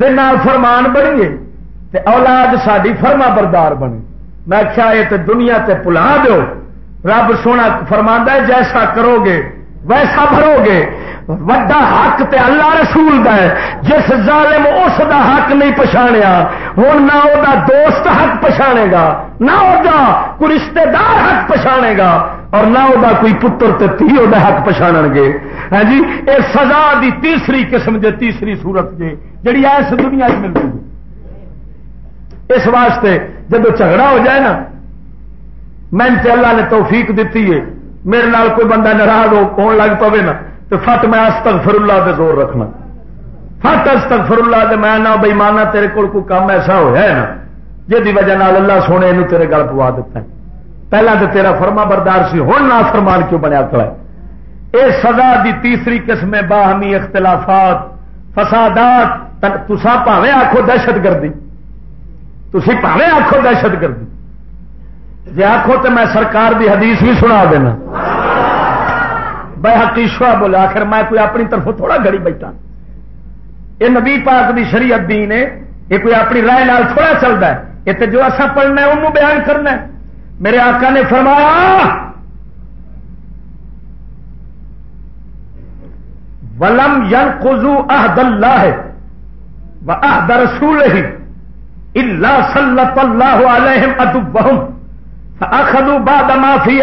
دے نال فرمان بنیے تے اولاد ساری فرما بردار بنی میں کیا یہ تے دنیا تے پلا دو رب سونا فرما جیسا کرو گے ویسا بھرو گے وڈا حق تے اللہ رسول دا ہے۔ جس ظالم اس دا حق نہیں پچھاڑیا ہوں نہ وہ دوست حق پچھاڑے گا، نہ وہ کوئی رشتے دار حق پچھاڑے گا، اور نہ وہ کوئی پتر تے تھی وہ حق پچھاڑ گے۔ ہاں جی یہ سزا دی تیسری قسم دے تیسری صورت جی جڑی ایس دنیا ملتی اس واسطے جب جھگڑا ہو جائے نا، میں اللہ نے توفیق دیتی ہے، میرے نال کوئی بندہ ناراض ہو لگ پے نا۔ تو فٹ میں استغفر اللہ دے زور رکھنا۔ فٹ استغفر اللہ دے میں نہ بئی مانا تیرے کول کوئی کام ایسا ہوا ہے نا جی وجہ نال اللہ سونے یہ تیرے گل پوا دیتا ہے۔ پہلا تو تیرا فرما بردار سی، ہوں نہ فرمان کیوں بنیا کھڑا اے سزا دی تیسری قسم باہمی اختلافات، فسادات تسا پاوے آخو دہشت گردی۔ تھی پاوے آخو دہشت گردی۔ جی آخو تو میں سرکار دی حدیث بھی سنا دینا۔ بے حقیشوا بولے آخر میں کوئی اپنی طرف تھوڑا گڑی بیٹھا۔ یہ نبی پاک دی شریعت دین ہے یہ کوئی اپنی رائے نال تھوڑا چلتا ہے۔ یہ تو جو اصا پڑھنا ہے، انہوں بیان کرنا ہے۔ میرے آقا نے فرمایا، ولم ین کزو احد اللہ و احد رسول ہی اللہ صلی اللہ علیہم ادبہم فاخذوا بعد ما في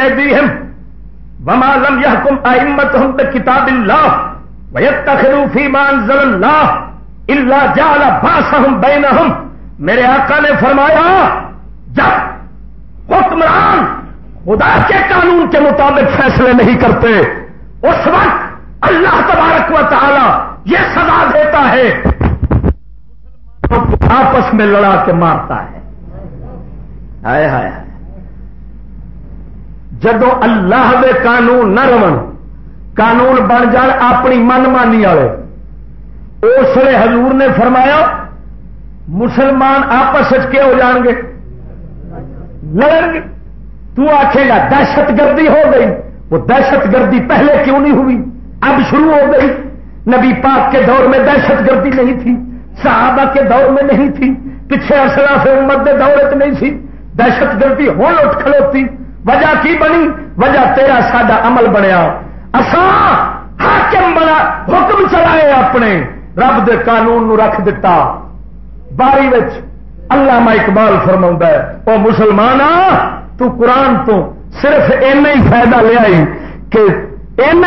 وما لم يحكم ائمتهم بكتاب الله ويتخذوا فيما انزل الله الا جعل باسهم بينهم میرے آقا نے فرمایا، جب حکمران خدا کے قانون کے مطابق فیصلے نہیں کرتے، اس وقت اللہ تبارک و تعالی یہ سزا دیتا ہے۔ آپس میں لڑا کے مارتا ہے۔ ہائے ہائے۔ جدو اللہ دے قانون نہ رو قانون بن جان اپنی من مانی والے۔ اس لیے حضور نے فرمایا، مسلمان آپس کے ہو جان گے؟ لڑیں گے۔ تو آخے گا، دہشت گردی ہو گئی۔ وہ دہشت گردی پہلے کیوں نہیں ہوئی؟ اب شروع ہو گئی۔ نبی پاک کے دور میں دہشت گردی نہیں تھی، صحابہ کے دور میں نہیں تھی پچھے اصلا سے امت کے دور نہیں تھی۔ دہشت گردی ہوں اٹھ کھلوتی۔ وجہ کی بنی؟ وجہ تیرا ساڈا عمل بنیا۔ حاکم بنا، حکم چلائے اپنے۔ رب دے قانون نو رکھ دیتا باری اللہ اقبال فرما ہے وہ مسلمان تو قرآن تو صرف ایسا ہی فائدہ لیا کہ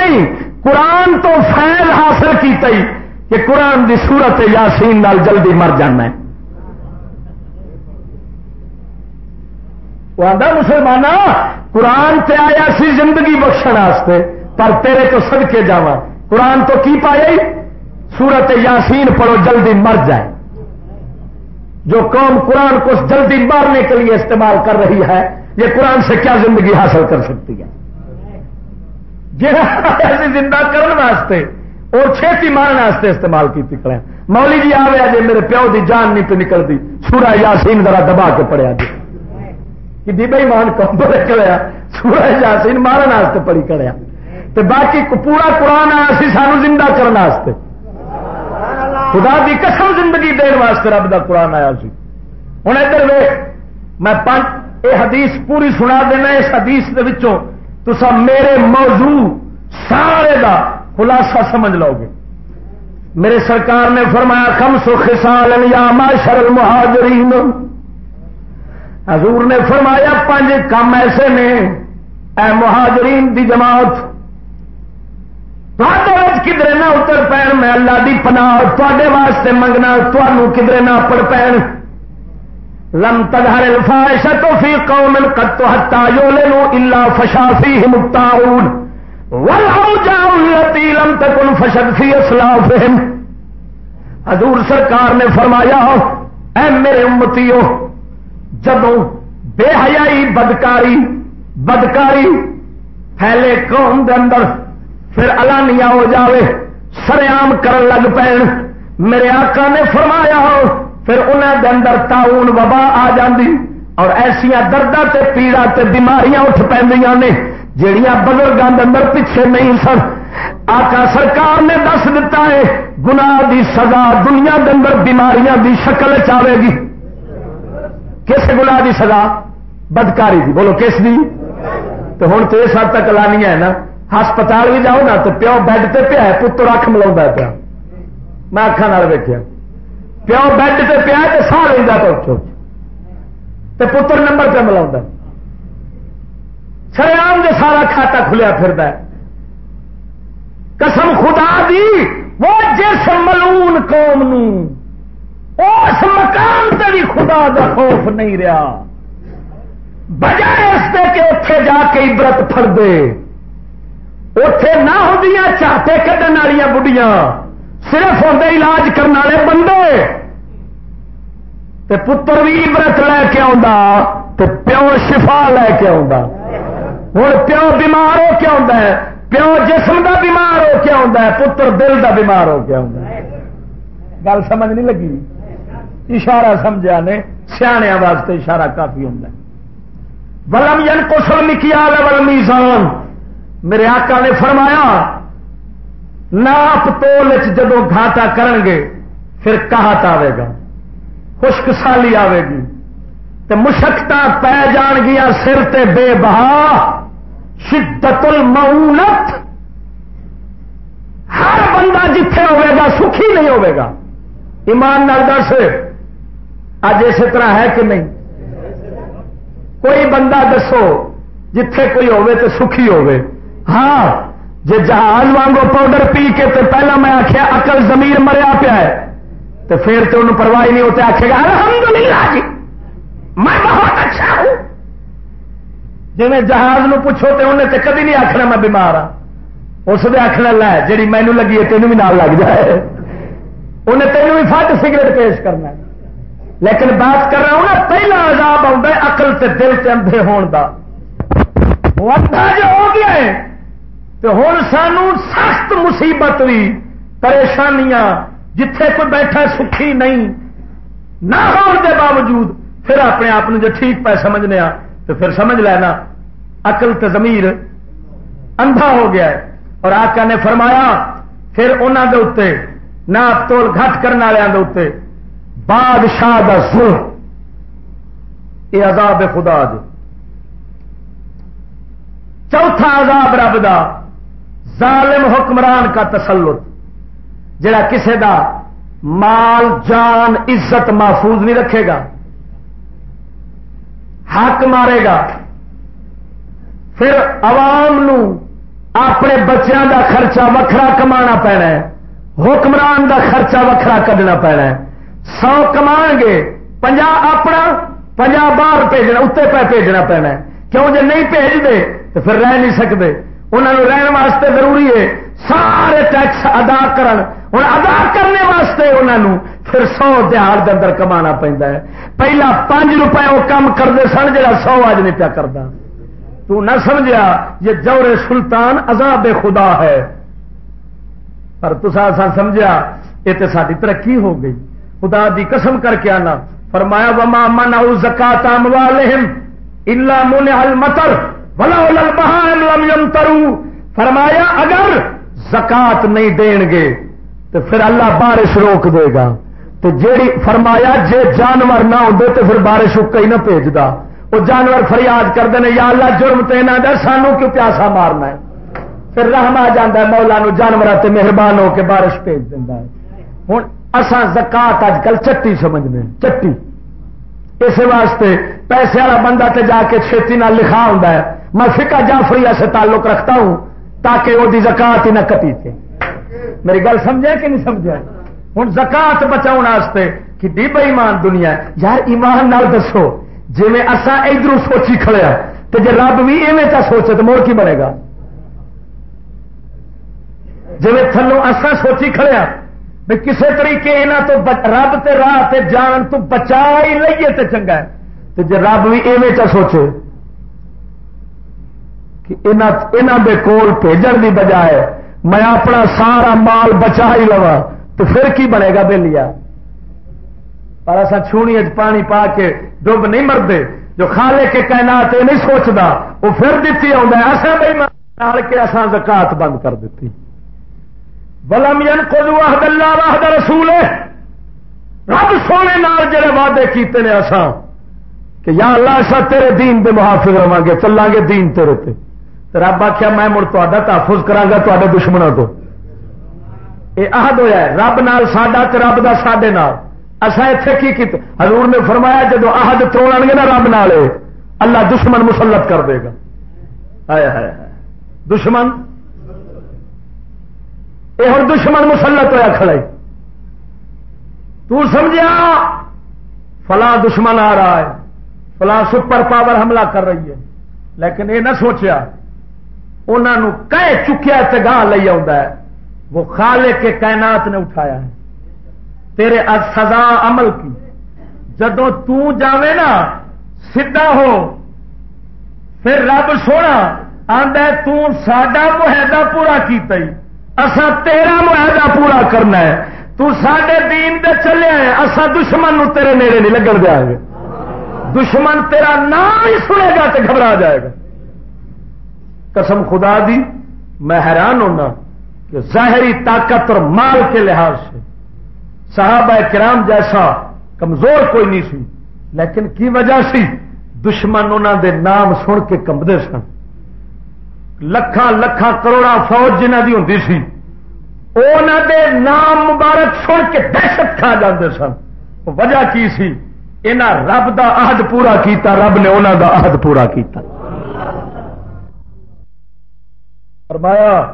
ہی قرآن تو فیض حاصل کیتا ہی کہ قرآن دی صورت یاسین نال جلدی مر جانا ہے۔ وہ آدھا مسلمان قرآن تے آیا سی زندگی بخشن واسطے، پر تیرے تو سد کے جا قرآن تو کی پایا سورت یاسین پڑھو، جلدی مر جائے۔ جو قوم قرآن کو جلدی مارنے کے لیے استعمال کر رہی ہے، یہ قرآن سے کیا زندگی حاصل کر سکتی ہے؟ ایسی زندہ کرنے واسطے اور چھتی مارنے واسطے استعمال کی پکڑے مولی جی آ رہا جی میرے پیو دی جان نہیں پہ نکلتی سورا یاسین ذرا دبا کے پڑیا جی کہ بھائی مان کم پڑے کریا سورا یاسین مارن واسطے پڑی کریا تو باقی پورا قرآن آیا سی سانو زندہ کرنے واسطے خدا دی قسم زندگی دین واسطے رب دا قرآن آیا سی۔ ہوں ادھر ویخ میں پانچ یہ حدیث پوری سنا دینا، اس حدیث دے وچوں تسا میرے موضوع سارے دا خلاصہ سمجھ لو گے۔ میرے سرکار نے فرمایا کم سو خسال یا معاشر المہاجرین۔ حضور نے فرمایا، پانچ کام ایسے نے، اے مہاجرین دی جماعت کدرے نہ اتر پین، میں اللہ دی پناہ تے واسطے منگنا تمہوں کدرے نہ پڑ پین۔ لم تظهر الفاحشة في قوم قد حتى يولنوا إلا فشا فيهم الطاعون۔ والأوجاع التي لم تكن فشد في أسلافهم حضور سرکار نے فرمایا، اے میرے امتیو جدو بے حیائی، بدکاری بدکاری پھیلے قوم دے اندر، پھر الانیا ہو جاوے سریام کرن لگ پین۔ میرے آقا نے فرمایا ہو، پھر انہوں دے اندر تاؤن وبا آ جاندی۔ اور ایسا دردہ تے پیڑا تے بیماریاں اٹھ پہ نے جہیا بزرگوں کے اندر پیچھے نہیں سن۔ آقا سرکار نے دس دتا ہے، گناہ دی سزا دنیا دے اندر بیماریاں دی شکل چاہے گی۔ کس گناہ دی سزا؟ بدکاری دی۔ بولو کس دی؟ تو ہوں تو اس حد تک لانی ہے نا۔ ہسپتال بھی جاؤ نا تو پیو بیڈ تے پیا پتر اکھ ملا پیا۔ میں اکھان ویکیا پیو بیڈ پہ پیا تو سا لینا تو اچھا اچھا۔ پتر نمبر پہ ملا سریام جو سارا کھاتا کھلیا پھر قسم خدا دی، وہ جس ملون قوم اس مکان سے بھی خدا کا خوف نہیں رہا۔ بجائے اس دے کہ اتے جا کے عبرت پڑ دے۔ اتے نہ ہو چاہتے کھڈن والی بڑھیاں صرف ہوتے علاج کرنے والے بندے۔ تے پتر بھی عبرت لے کے آ پیو شفا لے کے آ ہوں پیو بیمار ہو کے آتا ہے، پیو جسم دا بیمار ہو کے ہے، پتر دل دا بیمار ہو کے گل سمجھ نہیں لگی؟ اشارہ سمجھا نے سیاح واسطے اشارہ کافی ہوں ولم ین کسل نکیا لول میزان میرے آقا نے فرمایا، ناپ تول جدو گھاٹا کرن گے پھر کہات آئے گا خشک سالی آئے گی تو مشکت پی جان گیا سر تے بے بہا۔ شدت المعونت ہر بندہ جتھے ہوئے گا، سکھی نہیں ہوئے گا۔ ایمان نال دس۔ اج اسی طرح ہے کہ نہیں؟ کوئی بندہ دسو، جتھے کوئی ہوے تو سکھی ہوے ہاں جی جہاز وانگو پاؤڈر پی کے تو پہلا میں آخیا اکل زمیر مریا پیا ہے۔ تو پھر تو انہوں پرواہ نہیں ہوتے آخے گا، الحمدللہ جی میں بہت اچھا ہوں۔ جی جہاز نو پوچھو تو انہیں تو کدی نہیں آخنا میں بیمار ہاں۔ اس نے آخنا لا جی مینو لگی ہے تینوں بھی نال لگ جائے۔ انہیں تینوں بھی فٹ سگریٹ پیش کرنا ہے۔ لیکن بات کر رہا ہوں نا، پہلا عذاب آتا ہے اقل تے دل سے اندھے ہون دا۔ وہ اندھا جو ہو گیا ہے، تو ہوں سانو سخت مصیبت بھی پریشانیاں، جتھے کوئی بیٹھا سکھی نہیں۔ نہ ہونے کے باوجود پھر اپنے آپ جو ٹھیک پہ سمجھنے آ، تو پھر سمجھ لینا اقل تے ضمیر اندھا ہو گیا ہے۔ اور آقا نے فرمایا، پھر انہوں کے اتنے ناپ تول گھٹ کرنے والوں کے اتنے۔ بادشاہ دا ظلم یہ عذاب خدا دے۔ چوتھا عذاب رب دا ظالم حکمران کا تسلط، جڑا کسے دا مال، جان، عزت محفوظ نہیں رکھے گا، حق مارے گا۔ پھر عوام نو اپنے بچیاں دا خرچہ وکھرا کما پینا ہے، حکمران دا خرچہ وکھرا کھنا پینا ہے۔ سو کما گے۔ پنجا اپنا پنجا باہر بھیجنا، اتنے پہ بھیجنا پینا کیوں جی نہیں بھیج دے تو پھر رہ نہیں سکتے۔ انہوں رہن واسطے ضروری ہے۔ سارے ٹیکس ادا کرن۔ ہوں ادا کرنے واسطے انہوں پھر سو دہاڑ کے اندر کما پہنتا ہے۔ پہلا پانچ روپئے وہ کام کرتے سن جا سو آج نہیں پیا کرتا تو نہ سمجھا یہ جور سلطان عذاب خدا ہے۔ پر تصا سمجھا یہ تو ساری ترقی ہو گئی۔ خدا دی قسم کر کے آنا۔ فرمایا، وما من زکات اموالہم الا من المطر ولا البهائم لم يمطروا فرمایا، اگر زکات نہیں دین گے، تو پھر اللہ بارش روک دے گا۔ تو جیڑی، فرمایا، جے جانور نہ ہوندے، تو پھر بارش اکا ہی نہ بھیجدا وہ جانور فریاد کرتے ہیں یا اللہ، جرم تے نہ دے، سانو کیوں پیاسا مارنا ہے؟ پھر رحم آ جاتا ہے، مولا نو جانور مہربان ہو کے بارش بھیج دینا ہے۔ ہوں اسا زکات اج کل چٹی سمجھنے چٹی۔ اس واسطے پیسے والا بندہ تے جا کے چھتی نہ لکھا ہوں میں فکا جعفری سے تعلق رکھتا ہوں تاکہ وہ زکات ہی نہ کٹی تھے میری گل سمجھے کہ نہیں سمجھا ہوں زکات بچاؤ کہ دی بے ایمان دنیا یار، ایمان نال دسو جی میں اصا ادھر سوچی کھڑیا تو جی رب بھی ایویں کا سوچے تو موڑ کی بنے گا؟ جی تھلو اصا سوچی کھڑیا بھی کسی طریقے یہاں تو رب تے راہ تے جان تو بچا ہی لئیے تے چنگا ہے۔ تو جی رب بھی ایویں چا سوچے کہ انہوں دے کول بھیجن کی بجائے میں اپنا سارا مال بچا ہی لوا تو پھر کی بنے گا بے لیا پر اصا چھونی پانی پا کے ڈب نہیں مرتے جو کھالے کے کہنا یہ نہیں سوچتا وہ پھر دیتی آسا بھائی کے اصا زکات بند کر دیتی ولم ین واہد اللہ واہد رسول رب سونے نال جڑے وعدے کیتے نے اساں، کہ یا اللہ ایسا تیرے دین دے محافظ رہا گے چلیں گے دین تیرے تے۔ رب آخیا میں مڑ تا تحفظ کرا گا تے دشمنوں کو یہ عہد ہوا ہے، رب نال ساڈا تے رب دا ساڈے نال۔ اصا اتے کی کیت حضور نے فرمایا جب عہد توڑ گے نا رب نال اللہ دشمن مسلط کر دے گا۔ دشمن یہ ہوں دشمن مسلط ہوا کھڑے تو سمجھا فلاں دشمن آ رہا ہے۔ فلاں سپر پاور حملہ کر رہی ہے۔ لیکن یہ نہ سوچیا انہوں کہہ چکیا گاہ لے آ وہ خالے کے کائنات نے اٹھایا ہے۔ تیرے سزا عمل کی۔ جدو جاوے نا سیدا ہو۔ پھر رب سونا آدھا تڈا معاہدہ پورا کیتا ہی۔ اصا تیرا معاہدہ پورا کرنا ہے۔ تو سڈے دین دے چلے آئے اصا دشمن نو تیرے نیڑے نہیں لگن دیا گے۔ دشمن تیرا نام ہی سنے گا تو گھبرا جائے گا۔ قسم خدا دی، میں حیران ہونا کہ ظاہری طاقت اور مال کے لحاظ سے صحابہ کرام جیسا کمزور کوئی نہیں سی۔ لیکن کی وجہ سی؟ دشمن انہوں دے نام سن کے کمبتے سن۔ لکھان لکھان کروڑا فوج جنہ دی ہوں سی دے نام مبارک سن کے دہشت کھا جاتے سن۔ وجہ کی سی؟ انہاں رب دا عہد پورا کیتا، رب نے انہوں دا عہد پورا کیتا۔ فرمایا،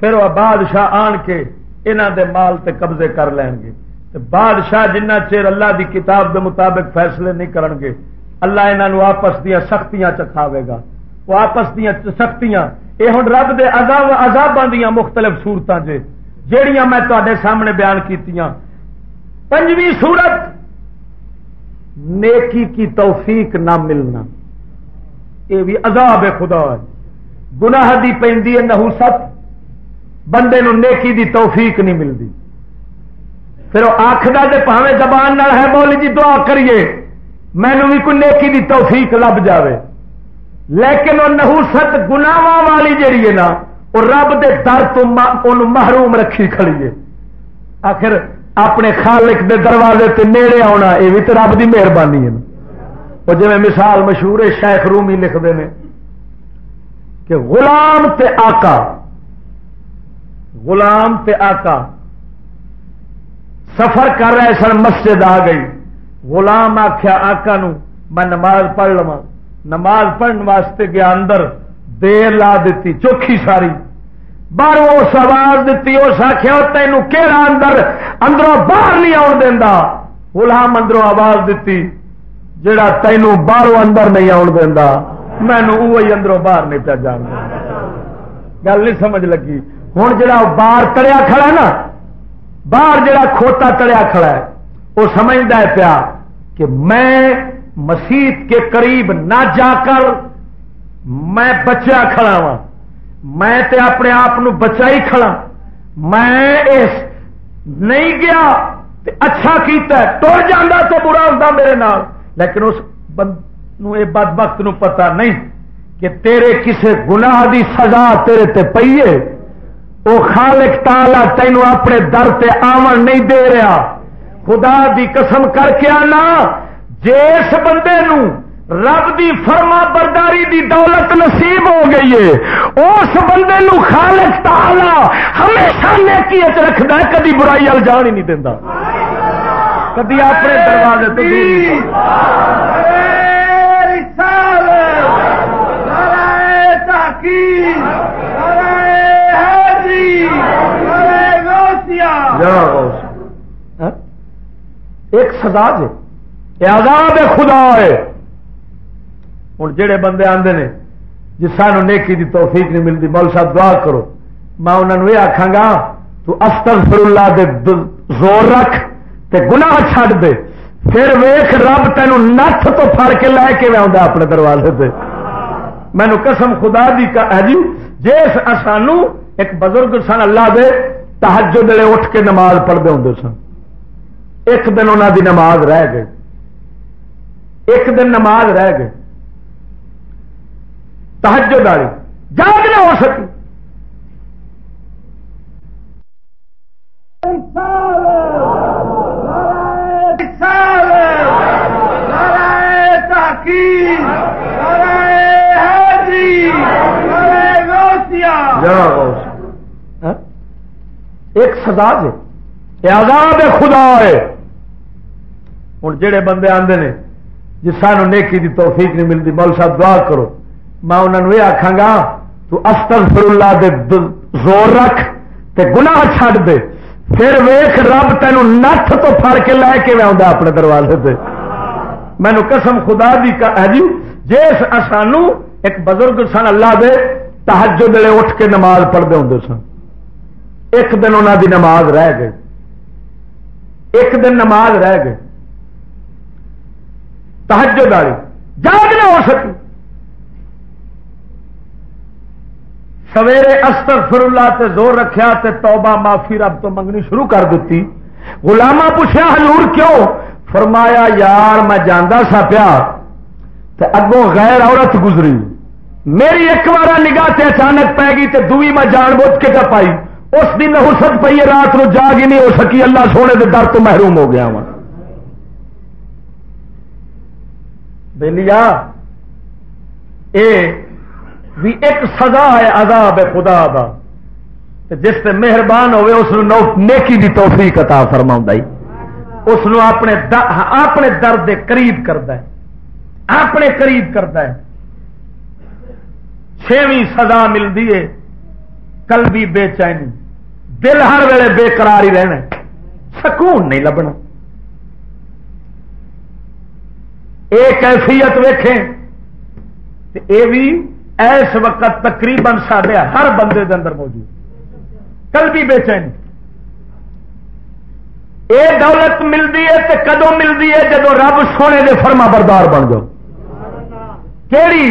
پھر وہ بادشاہ آن کے انہوں دے مال تے قبضے کر لیں گے۔ بادشاہ جنہ چیر اللہ دی کتاب دے مطابق فیصلے نہیں کرن گے، اللہ انہوں آپس دیا سختیاں چکھاوے گا۔ وہ آپس دیا سختیاں۔ یہ ہوں رب دے عذاب عذاباں دیا مختلف سورتوں سے جہیا میں تے سامنے بیان کی پنجویں سورت، نیکی کی توفیق نہ ملنا۔ یہ بھی عذاب ہے خدا۔ گناہ دی پی نحوست بندے نو نیکی دی توفیق نہیں ملتی پھر وہ آخر جی پاوے زبان ہے بولی جی دعا کریے مینو بھی کوئی نیکی دی توفیق لب جاوے۔ لیکن وہ نہوست گناواں والی جیڑی ہے نا، وہ رب دے در تو محروم رکھی کھڑی ہے۔ آخر اپنے خالق دے دروازے تے نیڑے آنا یہ بھی تو رب دی مہربانی ہے۔ وہ جی مثال مشہور ہے، شیخ رومی لکھتے ہیں کہ غلام تے آقا، غلام تے آقا سفر کر رہے سن، مسجد آ گئی۔ غلام آخیا آقا نو میں نماز پڑھ لوا نماز پڑھنے واسطے گیا اندر دیر لا دیتی، چوکھی ساری۔ باہر اس آواز دیتی، اس آخیا تینوں کہڑا اندر، اندروں باہر نہیں آن دینا غلام اندروں آواز دیتی جڑا تینوں باہروں اندر نہیں آن دینا مینو وہی اندروں باہر نہیں پیا جان گل نہیں سمجھ لگی۔ ہوں جا باہر تڑیا کھڑا نا، باہر جڑا کھوتا تڑیا کھڑا ہے وہ سمجھتا ہے پیا کہ میں مسیت کے قریب نہ جا کر میں بچا کھڑا وا میں تے اپنے آپ بچا ہی کھڑا۔ میں اس نہیں گیا تے اچھا کیتا ہے۔ ٹر جانا تو برا ہوتا میرے نال۔ لیکن اس بند بد وقت پتا نہیں کہ تیرے کسے گناہ دی سزا تیرے تے پیے وہ خالق تالا تینوں اپنے در تے آمن نہیں دے رہا۔ خدا دی قسم کر کے آنا۔ جس بندے نو رب دی فرما برداری دی دولت نصیب ہو گئی ہے اس بندے نو خالق تالا ہمیشہ نیکی رکھتا ہے کدی برائی وال جان ہی نہیں دینا کدی اپنے دروازے ہاں؟ ایک سزا جو آزاد خدا ہے۔ ہوں جہے بندے آتے ہیں جی سانو نیکی دی توفیق نہیں ملتی مول صاحب دعا کرو۔ میں انہوں نے یہ آخا گا، تو فر اللہ دے زور رکھ تے گناہ چھڈ دے۔ پھر ویخ رب تین نت تو فر کے لے کے میں آتا اپنے دروازے سے مینو قسم خدا دی ہے جی جس سانو ایک بزرگ سن اللہ دے تحجد دلے اٹھ کے نماز پڑھتے ہوں سن۔ ایک دن انہوں دی نماز رہ گئی۔ ایک دن نماز رہ گئی۔ تحجد والی جاگ نہ ہو سکی۔ ہاں؟ ایک سزا جی آزاد خدا ہے۔ ہوں جہے بندے آتے ہیں جی سانو نیکی دی توفیق نہیں ملتی مول صاحب دعا کرو۔ میں انہوں نے یہ آخا گا، تو استر فر اللہ دے زور رکھ تے گناہ چھڈ دے۔ پھر ویخ رب تینوں نت تو فر کے لے کے آتا اپنے دروازے سے مینو قسم خدا دی ہے جی جس سانو ایک بزرگ سن اللہ دے تحجد دلے اٹھ کے نماز پڑھتے ہوں سن۔ ایک دن انہوں دی نماز رہ گئی۔ ایک دن نماز رہ گئی۔ تحجد والی۔ جاگ نہ ہو سکی۔ سویرے استغفر اللہ تے زور رکھیا تے توبہ معافی رب تو منگنی شروع کر دیتی۔ غلامہ پوچھا حضور کیوں؟ فرمایا، یار، میں جانا سا پیا تے اگوں غیر عورت گزری۔ میری ایک بار نگاہ تے اچانک پی گئی تے دوئی میں جان بوجھ کے پائی۔ اس دن حسد پی رات نو جاگ ہی نہیں ہو سکی۔ اللہ سونے دے در تو محروم ہو گیا وا بلیا اے، بھی ایک سزا ہے عذاب ہے خدا دا۔ جس سے مہربان ہوئے، اس نیکی دی توفیق عطا فرما اس اپنے ہاں، اپنے درد قریب کرد اپنے قریب کرد چھویں سزا ملتی ہے، کل بھی بے چینی۔ دل ہر ویلے بے قرار ہی رہنا سکون نہیں لبنا۔ یہ کیفیت ویکھیں اے بھی ایس وقت تقریباً سڈیا ہر بندے دے اندر موجود کل بھی بے چینی یہ دولت ملتی ہے تو کدو ملتی ہے جب رب سونے دے فرما بردار بن جاؤ۔ کہڑی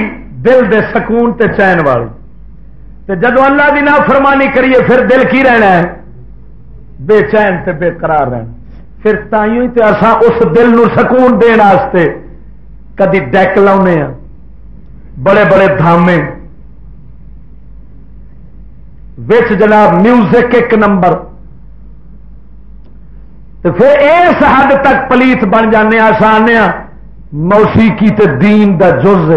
دل دے سکون تے چین والی جدو اللہ کی نہ فرمانی کریے پھر دل کی رہنا ہے؟ بے چین تے بے قرار رہنا۔ پھر تھی اس دل نو سکون دن کدی ڈیک لاؤنے ہاں بڑے بڑے دھامے وچ جناب میوزک ایک نمبر۔ تو پھر اس حد تک پلیت بن جانے، آسان موسیقی تے دین دا جز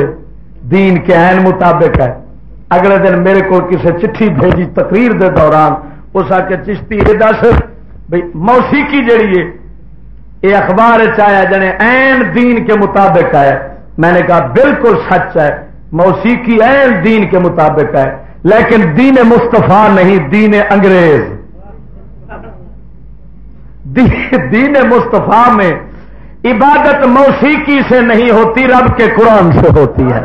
دین کے عین مطابق ہے۔ اگلے دن میرے کو کسی چٹھی بھیجی تقریر دے دوران، اس آ کے چشتی یہ دس بھائی موسیقی جڑی ہے یہ اخبار چیا جنے این دین کے مطابق ہے۔ میں نے کہا بالکل سچ ہے۔ موسیقی این دین کے مطابق ہے۔ لیکن دین مصطفیٰ نہیں، دین انگریز۔ [LAUGHS] دین مصطفیٰ میں عبادت موسیقی سے نہیں ہوتی، رب کے قرآن سے ہوتی ہے۔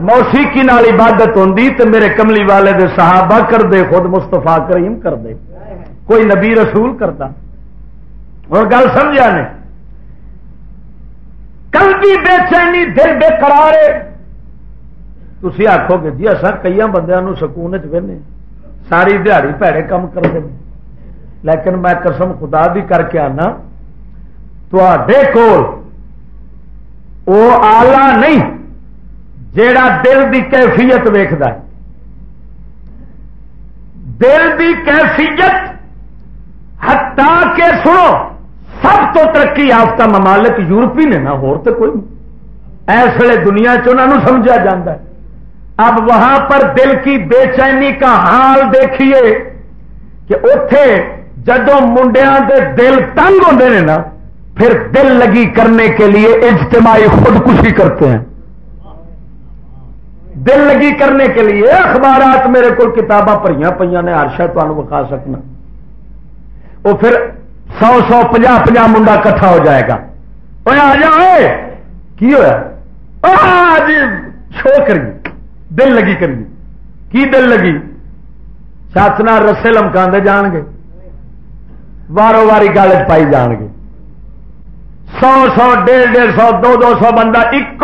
موسیقی نال عبادت ہوں تو میرے کملی والے دے صحابہ کر دے، خود مستفا کریم کر دے۔ کوئی نبی رسول کرتا۔ اور گل سمجھا نے۔ کل بھی بے چینی، دل بے قرار تھی آخو گے جی اصا کئی بندوں سکون چاہنے ساری دیہڑی پیڑے کام کرتے ہیں لیکن میں قسم خدا بھی کر کے آنا کول وہ آلہ نہیں جیڑا دل دی کیفیت ویکد دل دی کیفیت ہتا کے سنو سب تو ترقی یافتہ ممالک یورپی نے نا کوئی ایس ویلے دنیا سمجھا جا اب وہاں پر دل کی بے چینی کا حال دیکھیے کہ اتے جدو منڈیا کے دل تنگ ہوتے ہیں نا، پھر دل لگی کرنے کے لیے اجتماعی خودکشی کرتے ہیں۔ دل لگی کرنے کے لیے اخبارات میرے کو کتاباں پڑھیا پہ نے ہر شاید تمہیں بکھا سکنا۔ وہ پھر سو سو پنجا پنجا منڈا کٹھا ہو جائے گا۔ آ جائے کی ہوا جی شو کری۔ دل لگی کری۔ کی دل لگی؟ ساتنا رسے لمکا جان گے۔ وارو واری گل پائی جان گے۔ سو سو، ڈیڑھ ڈیڑھ سو، دو دو سو بندہ ایک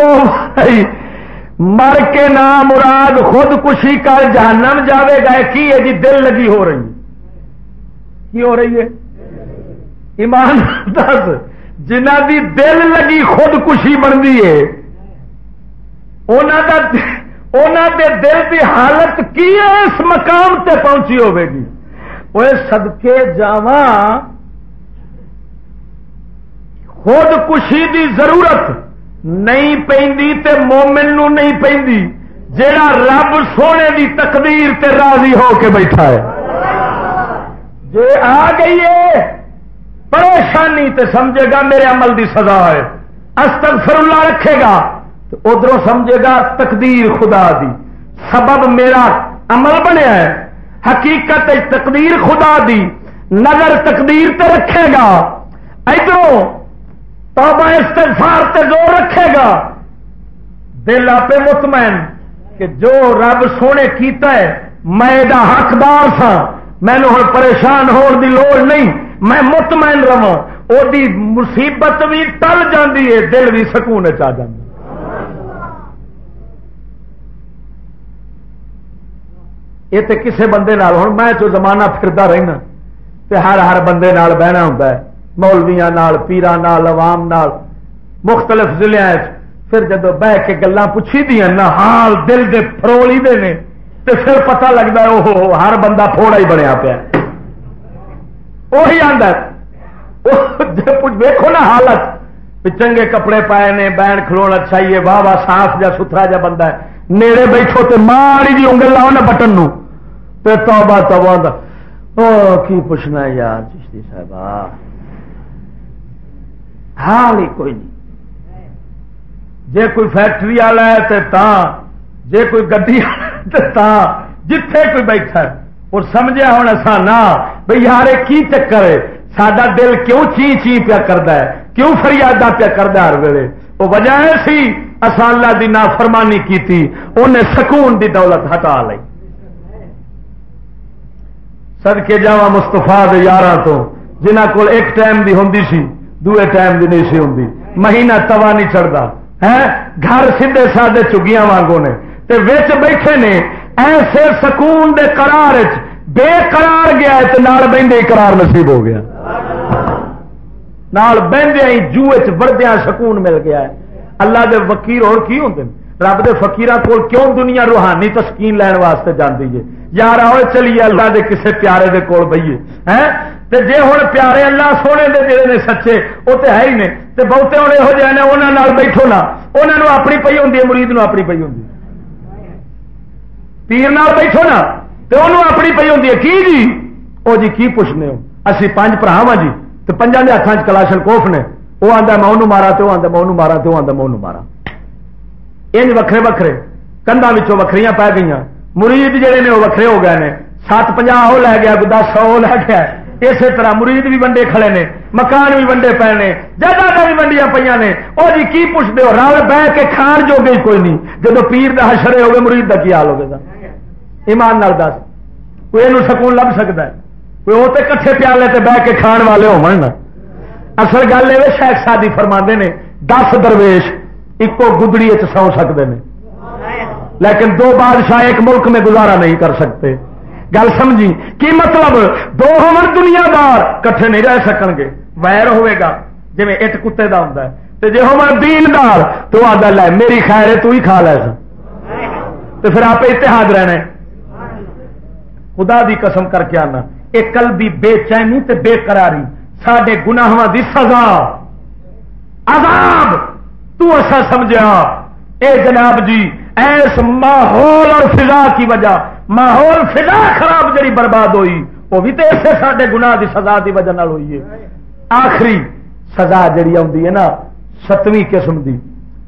مر کے نام مراد خود کشی کر جہنم جاوے گا۔ کی ہے جی دل لگی ہو رہی؟ کی ہو رہی ہے؟ ایمان دس، جنہ دی دل لگی خود کشی بنتی ہے دے دل کی حالت کی ہے، اس مقام تے پہنچی ہوے گی۔ وہ سدکے جاوا خود کشی دی ضرورت نہیں پہ مومن نو نہیں پہ جیڑا رب سونے دی تقدیر تے راضی ہو کے بیٹھا ہے۔ جی آ گئی ہے پریشانی تے سمجھے گا میرے عمل دی سزا ہے۔ استغفر اللہ رکھے گا تو ادھر سمجھے گا تقدیر خدا دی۔ سبب میرا عمل بنیا ہے۔ حقیقت تقدیر خدا دی۔ نظر تقدیر تے رکھے گا۔ ادھر توبہ استغفار تے زور رکھے گا۔ دل آپ مطمئن کہ جو رب سونے کیتا ہے، میں حقدار سا مینو ہوں پریشان ہونے دی لوڑ نہیں۔ میں مطمئن رہا وہ مصیبت بھی ٹل جاتی ہے، دل بھی سکون چ یہ تو کسی بندے ہوں میں جو زمانہ پھردا رہنا، تے ہر ہر بندے نال بہنا ہوں مولویا پیران عوام نال، مختلف ضلع پھر جب بہ کے گلا پوچھی دیا نا حال دل دے فرولی دے نے تو پھر پتہ لگتا ہے وہ ہر بندہ تھوڑا ہی بنیا پیا۔ وہی آدھا ویکو نا حالت چنگے کپڑے پائے نے، بہن کھلو اچھا ہی واہ واہ صاف جا ستھرا جا بندہ ہے۔ نیڑے بیٹھو تو ماری جی انگل لاؤ نا بٹن نو۔ تو توبہ توبہ او کی پوچھنا یار، چشتی صاحب حال ہی کوئی نہیں۔ جے کوئی فیکٹری والا ہے تو تا، جے کوئی گڈی تا، جتھے کوئی بیٹھا ہے۔ اور سمجھا ہوں ایسا نہ۔ بھائی یار کی چکر ہے؟ سڈا دل کیوں چی چی پیا کرتا ہے؟ کیوں فریادہ پیا کرتا ہر ویلے؟ وہ وجہ سی اصا اللہ کی نافرمانی کی انہیں سکون دی دولت ہٹا لی سد کے جا مستفا یار تو جنہ کول ایک ٹائم دی ہوں سی، دوے ٹائم دی نہیں سی ہوں مہینہ توا نہیں چڑھتا ہے گھر سیدے سادے چگیاں وانگو نے۔ تے بیٹھے نے، ایسے سکون دے قرار بے قرار گیا تے نال بہندے قرار نصیب ہو گیا۔ نال بہندے ہی جو وچ وردیا سکون مل گیا ہے۔ اللہ دے وکیر اور کی ہوندے رب دے فقیراں کول کیوں دنیا روحانی تسکین لین واسطے جاندی ہے؟ یار آؤ چلیے اللہ دے کسے پیارے دے کول بئیے۔ ہیں؟ تے جے ہن پیارے اللہ سونے دے جڑے نے سچے، او تے ہے ہی نے۔ تے بہتے ہن یہو جے نے انہاں نال بیٹھو نا۔ انہاں نو اپنی پئی ہوندی ہے، مرید نو اپنی پئی ہوندی پیر نال بیٹھو نا۔ تے انہوں اپنی پئی ہوندی ہے۔ کی جی؟ او جی کی پوچھنے ہو؟ اسی پانچ بھرا وا جی۔ تے پنجاں دے ہتھاں وچ کلاشن کوف نے۔ وہ آندا میں اونوں مارا تے وہ میں اونوں مارا تے وہ میں اونوں مارا۔ انج وکھرے وکھرے کندا وچوں وکھریاں پی گئیاں۔ مرید جہے نے وہ وکھرے ہو گئے نے۔ سات پناہ وہ لے گیا دس سو لے گیا۔ اسی طرح مرید بھی ونڈے کھڑے نے، مکان بھی ونڈے پے نے، جگہ بھی ونڈیاں پہ نے۔ وہ جی کی پوچھتے ہو؟ رل بہ کے کھان جو گئی کوئی نہیں۔ جب پیر کا حشرے ہوگے مرید کا کی حال ہوگا ایمان نال دس۔ کوئی یہ سکون لب سکتا ہے۔ کوئی وہ تو کٹھے پیالے تے بہ کے کھان والے ہو اصل گل یہ شیخ شادی فرما نے، دس درویش ایکو گدڑی سو سکتے ہیں لیکن دو بادشاہ ایک ملک میں گزارا نہیں کر سکتے۔ گل سمجھی؟ کی مطلب؟ دو ہو دنیا دار کٹھے نہیں رہ سکن گے۔ ویر ہوئے گا جی اٹ کتے کا ہوں جی ہو دین دار تو آدھا لے، میری خیر ہے، تو ہی کھا لے تو پھر آپ اتحاد رہنا خدا دی قسم کر کے آنا۔ یہ کل بھی بے چینی تے بے قراری۔ سڈے گناہ دی سزا۔ عذاب! تو ایسا سمجھا اے جناب جی ایس ماحول اور فضا کی وجہ۔ ماحول فضا خراب جڑی برباد ہوئی، وہ بھی تو اسے سارے گنا کی سزا کی وجہ ہوئی ہے۔ آخری سزا جڑی آتی ہے نا، ستویں قسم کی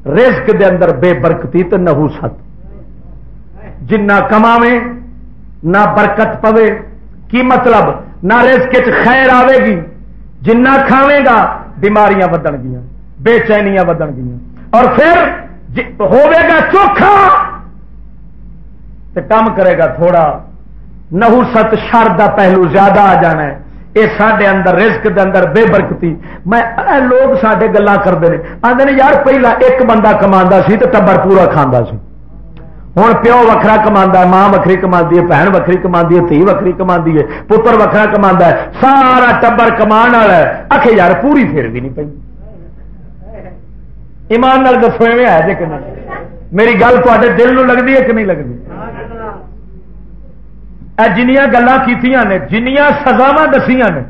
رزق دے اندر بے برکتی تو نہو ست جنا نہ برکت پوے کی مطلب؟ نہ رزق خیر آئے گی۔ جنا کھاوے گا، بیماریاں ودن گیا بے چینیاں ودن گیا اور پھر جی گا چوکھا تو کام کرے گا تھوڑا۔ نہو ست شر کا پہلو زیادہ آ جانا ہے۔ یہ سڈے اندر رزق دے اندر بے برکتی۔ میں لوگ سڈے گلا کرتے ہیں آدھے یار پہلا ایک بندہ کما سی تو ٹبر پورا کھانا سی۔ ہوں پیو وکرا کما ماں وکری کما ہے بہن وکری کما ہے تھی وکری کما ہے پتر وکرا کما ہے سارا ٹبر کما والا آخ یار پوری پھر بھی نہیں پی ایمان نال دسو ایویں ہے جی کہ میری گل تے دل نو لگتی ہے کہ نہیں لگتی جنیا گلا کی جنیا سزاوا دسیا نے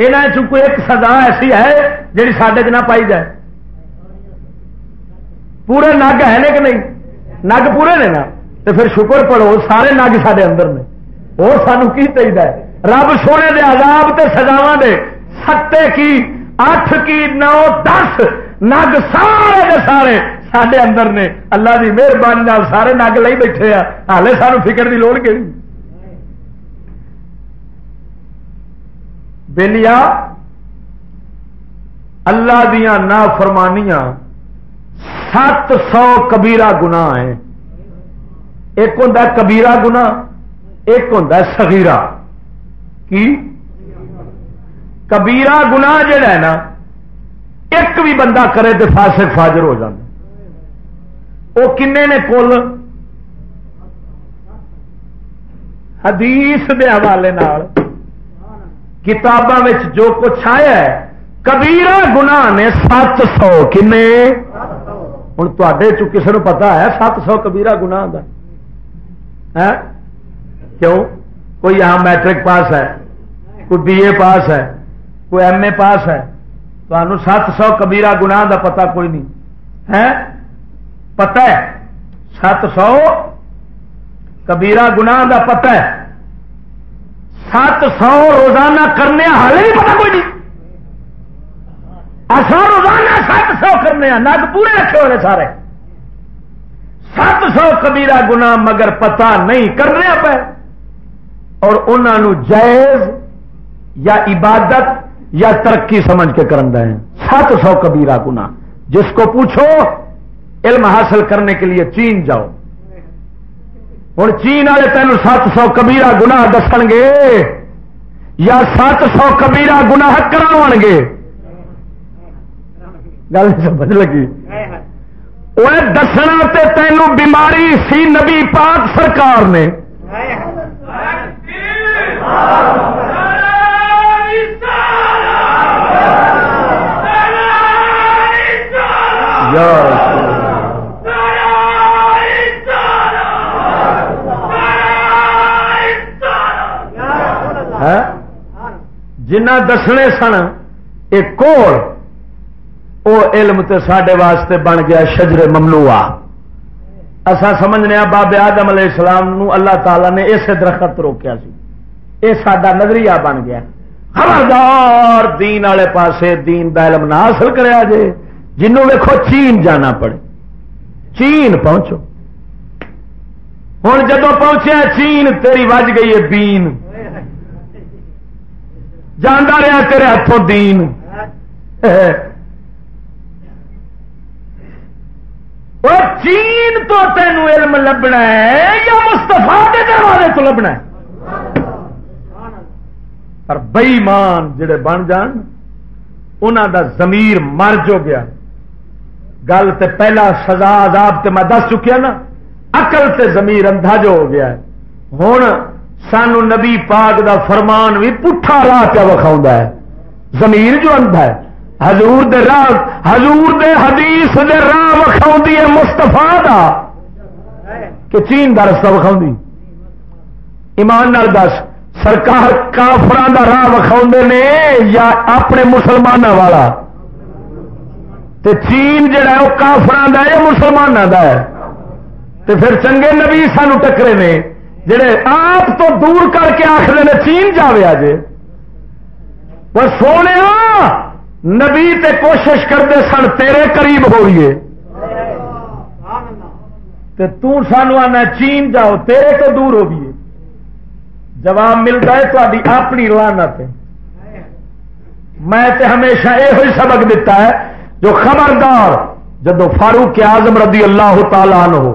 یہاں کوئی ایک سزا ایسی ہے جی سڈے چ نہ پائی جائے پورے نگ ہے کہ نہیں نگ پورے نے نا تو پھر شکر پڑو سارے نگ سارے اندر نے۔ وہ سانو کی چاہیے رب سونے دے عذاب تے سزاوا دے ستے کی، اٹھ کی، نو، دس نگ سارے کے سارے سڈے اندر نے۔ اللہ کی مہربانی سارے نگ لے بیٹھے آ۔ ہالے سانو فکر کی لوڑ کہ بلیا اللہ دیا نا فرمانیاں سات سو کبیرا گنا ہے ایک ہوں کبیرا گنا ایک ہوں سگیرا کی؟ کبیرا گنا جڑا ہے نا، ایک بھی بندہ کرے تو فاسق فاجر ہو جائے وہ کنے نے کل حدیث دے حوالے کتاباں جو کچھ آیا ہے، کبیرہ گنا نے سات سو کن ہوں تے کسی نے پتا ہے سات سو کبیرہ گنا کیوں کوئی یہاں میٹرک پاس ہے کوئی بی اے پاس ہے کوئی ایم اے پاس ہے تو سات سو کبیرہ گنا پتا کوئی نہیں ہے پتا ہے سات سو کبیرہ گنا پتا ہے سات سو روزانہ کرنے ہالے بھی پتا کوئی نہیں اصا روزانہ سات سو کرنے نگ پورے رکھے ہوئے سارے۔ سات سو کبیرہ گنا مگر پتا نہیں کرنے پہ اور انہوں جائز یا عبادت یا ترقی سمجھ کے کرن رہے ہیں۔ سات سو کبیرہ گنا جس کو پوچھو، علم حاصل کرنے کے لیے چین جاؤ۔ ہوں چین والے تین سات سو کبیرہ گنا دس گے یا سات سو کبیرہ گنا کرا گے۔ گل سمجھ لگی وہ دسنا تینوں بیماری سی نبی پاک سرکار نے۔ ہاں؟ جنہ دسنے سن، ایک کوڑ وہ علم تے سڈے واسطے بن گیا شجر ممنوع اصا سمجھنے بابے آدم علیہ السلام نو اللہ تعالی نے اسے درخت روکیا سی۔ یہ سڈا نظریہ بن گیا۔ خبردار دین والے پاسے دین دا علم نہ حاصل کریا جے، جنوں ویکو چین جانا پڑے۔ چین پہنچو۔ ہوں جدو پہنچیا چین، تیری وج گئی ہے بین۔ جانا رہا تیرے ہاتھوں دین۔ چین تو تینوں علم لبنا ہے یا مستفا کے دروازے تو لبنا ہے؟ پر بئیمان جڑے بن جان انہوں دا ضمیر مر جو گیا۔ گل تے پہلا سزا عذاب تے میں دس چکیا نا اقل تے ضمیر اندھا جو ہو گیا ہوں سانو نبی پاک دا فرمان بھی پٹھا راہ پہ وکھاؤں ہے۔ ضمیر جو اندھا ہے۔ حضور دے راہ حضور دے حدیث دے راہ وکھاؤ ہے مستفا دا۔ کہ چین کا رستہ وکھاؤ ایمان نال دس، سرکار کافران دا راہ وکھاؤ نے یا اپنے مسلمانوں والا؟ تے چین جڑا ہے، وہ کافران دا ہے مسلمانوں دا ہے؟ تے پھر چنگے نبی سانو ٹکرے نے، جڑے آپ تو دور کر کے آخر نے چین جاوے آجے۔ وہ سونے ہاں، نبی تے کوشش کرتے سن، تیرے قریب ہوئیے سانو آنا چین جاؤ، تیرے تو دور ہو گئی جواب ملتا ہے تاری اپنی لانت میں تے ہمیشہ یہ سبق دیتا ہے، جو خبردار جدو فاروق اعظم رضی اللہ تعالی ہو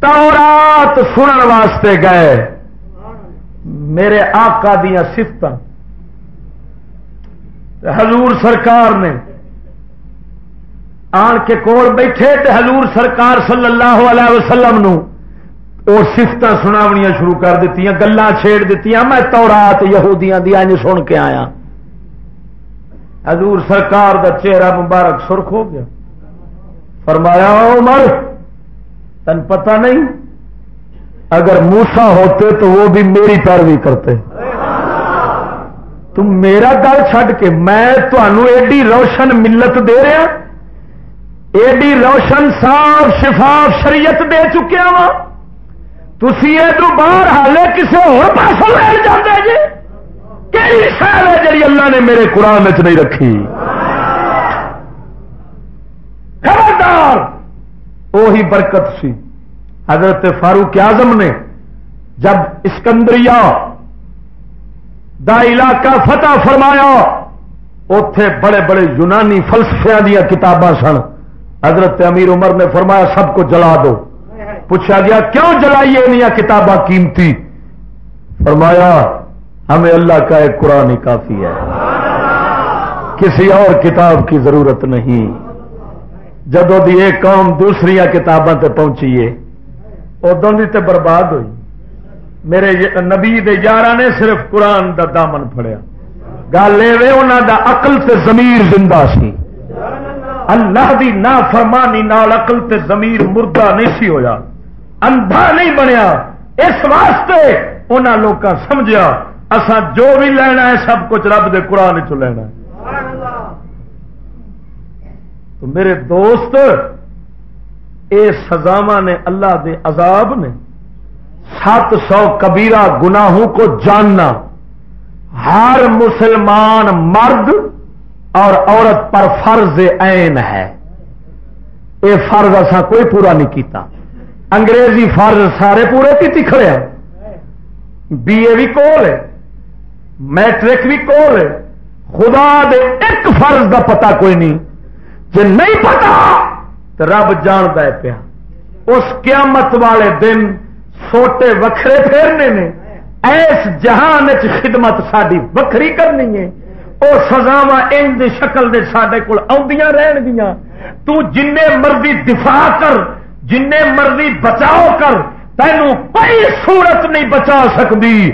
تورات سنن واسطے گئے۔ میرے آقا دیا سفت حضور سرکار نے آن کے کول بیٹھے تے حضور سرکار صلی اللہ علیہ وسلم نو اور سفت سناونیاں شروع کر دیتی گلا چھیڑ دیتی میں تورات یہودیاں دیا سن کے آیا۔ حضور سرکار دا چہرہ مبارک سرخ ہو گیا۔ فرمایا عمر، تن پتہ نہیں، اگر موسا ہوتے تو وہ بھی میری پیروی کرتے۔ تم میرا گل چھڈ کے میں تمہوں ایڈی روشن ملت دے رہا ہاں۔ ایڈی روشن صاف شفاف شریعت دے چکیا ہاں۔ وا تھی ادھر باہر حالے کسی پاس لے جاتے جی؟ کہڑی شہر ہے جی اللہ نے میرے قرآن چ نہیں رکھی؟ خبردار! وہی برکت سی۔ حضرت فاروق اعظم نے جب اسکندریہ دا علاقہ فتح فرمایا اتے بڑے بڑے یونانی فلسفیا دیا کتاباں سن۔ حضرت امیر عمر نے فرمایا، سب کو جلا دو۔ پوچھا گیا، کیوں جلائیے نہیں کتاباں قیمتی؟ فرمایا، ہمیں اللہ کا ایک قرآن ہی کافی ہے۔ کسی اور کتاب کی ضرورت نہیں۔ جدو دی ایک قوم دوسری کتاباں تے پہنچیے ادو دی تے برباد ہوئی۔ میرے نبی دے یار نے صرف قرآن دا دامن پھڑیا۔ گل یہ دا عقل تے ضمیر زندہ سی۔ اللہ دی نا فرمانی نال عقل تے ضمیر مردہ نہیں سی ہویا۔ اندھا نہیں بنیا۔ اس واسطے انہوں لوگ سمجھا اسا جو بھی لینا ہے سب کچھ رب دے قرآن چ لینا تو میرے دوست، اے سزاوا نے اللہ دے عذاب نے سات سو کبیرہ گناہوں کو جاننا۔ ہر مسلمان مرد اور عورت پر فرض عین ہے۔ یہ فرض اصا کوئی پورا نہیں کیتا۔ انگریزی فرض سارے پورے کی کھڑے ہیں۔ بی اے بھی کول ہے۔ میٹرک بھی کول ہے۔ خدا دے ایک فرض دا پتا کوئی نہیں۔ جی نہیں پتا تو رب جانتا ہے پیا۔ اس قیامت والے دن سوٹے وکھرے پھیرنے نے۔ ایس جہان خدمت ساری وکری کرنی ہے۔ وہ سزاوا ان شکل دے سڈے کول آدیاں رہن گیا تو جن مرضی دفاع کر جن مرضی بچاؤ کر، تینوں کوئی صورت نہیں بچا سکتی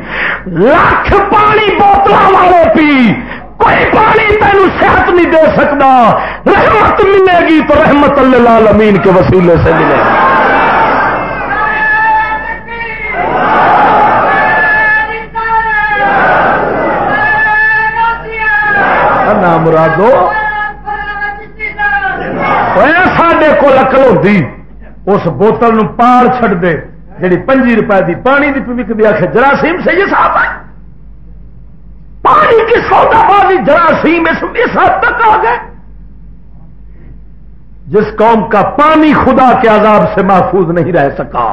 لاکھ پانی بوتل والے پی کوئی پانی تینوں صحت نہیں دے سکتا رحمت ملے گی تو رحمت اللہ امین کے وسیلے سے ملے گی۔ مرادو. سڈے کو اقل ہوتی اس بوتل نو پار چھڑ دے جی پنجی روپئے کی پانی کی وکتی آخ جراثیم سے یہ صاحب ہے پانی کی سودا بازی جراثیم اس حد تک آ گئے جس قوم کا پانی خدا کے عذاب سے محفوظ نہیں رہ سکا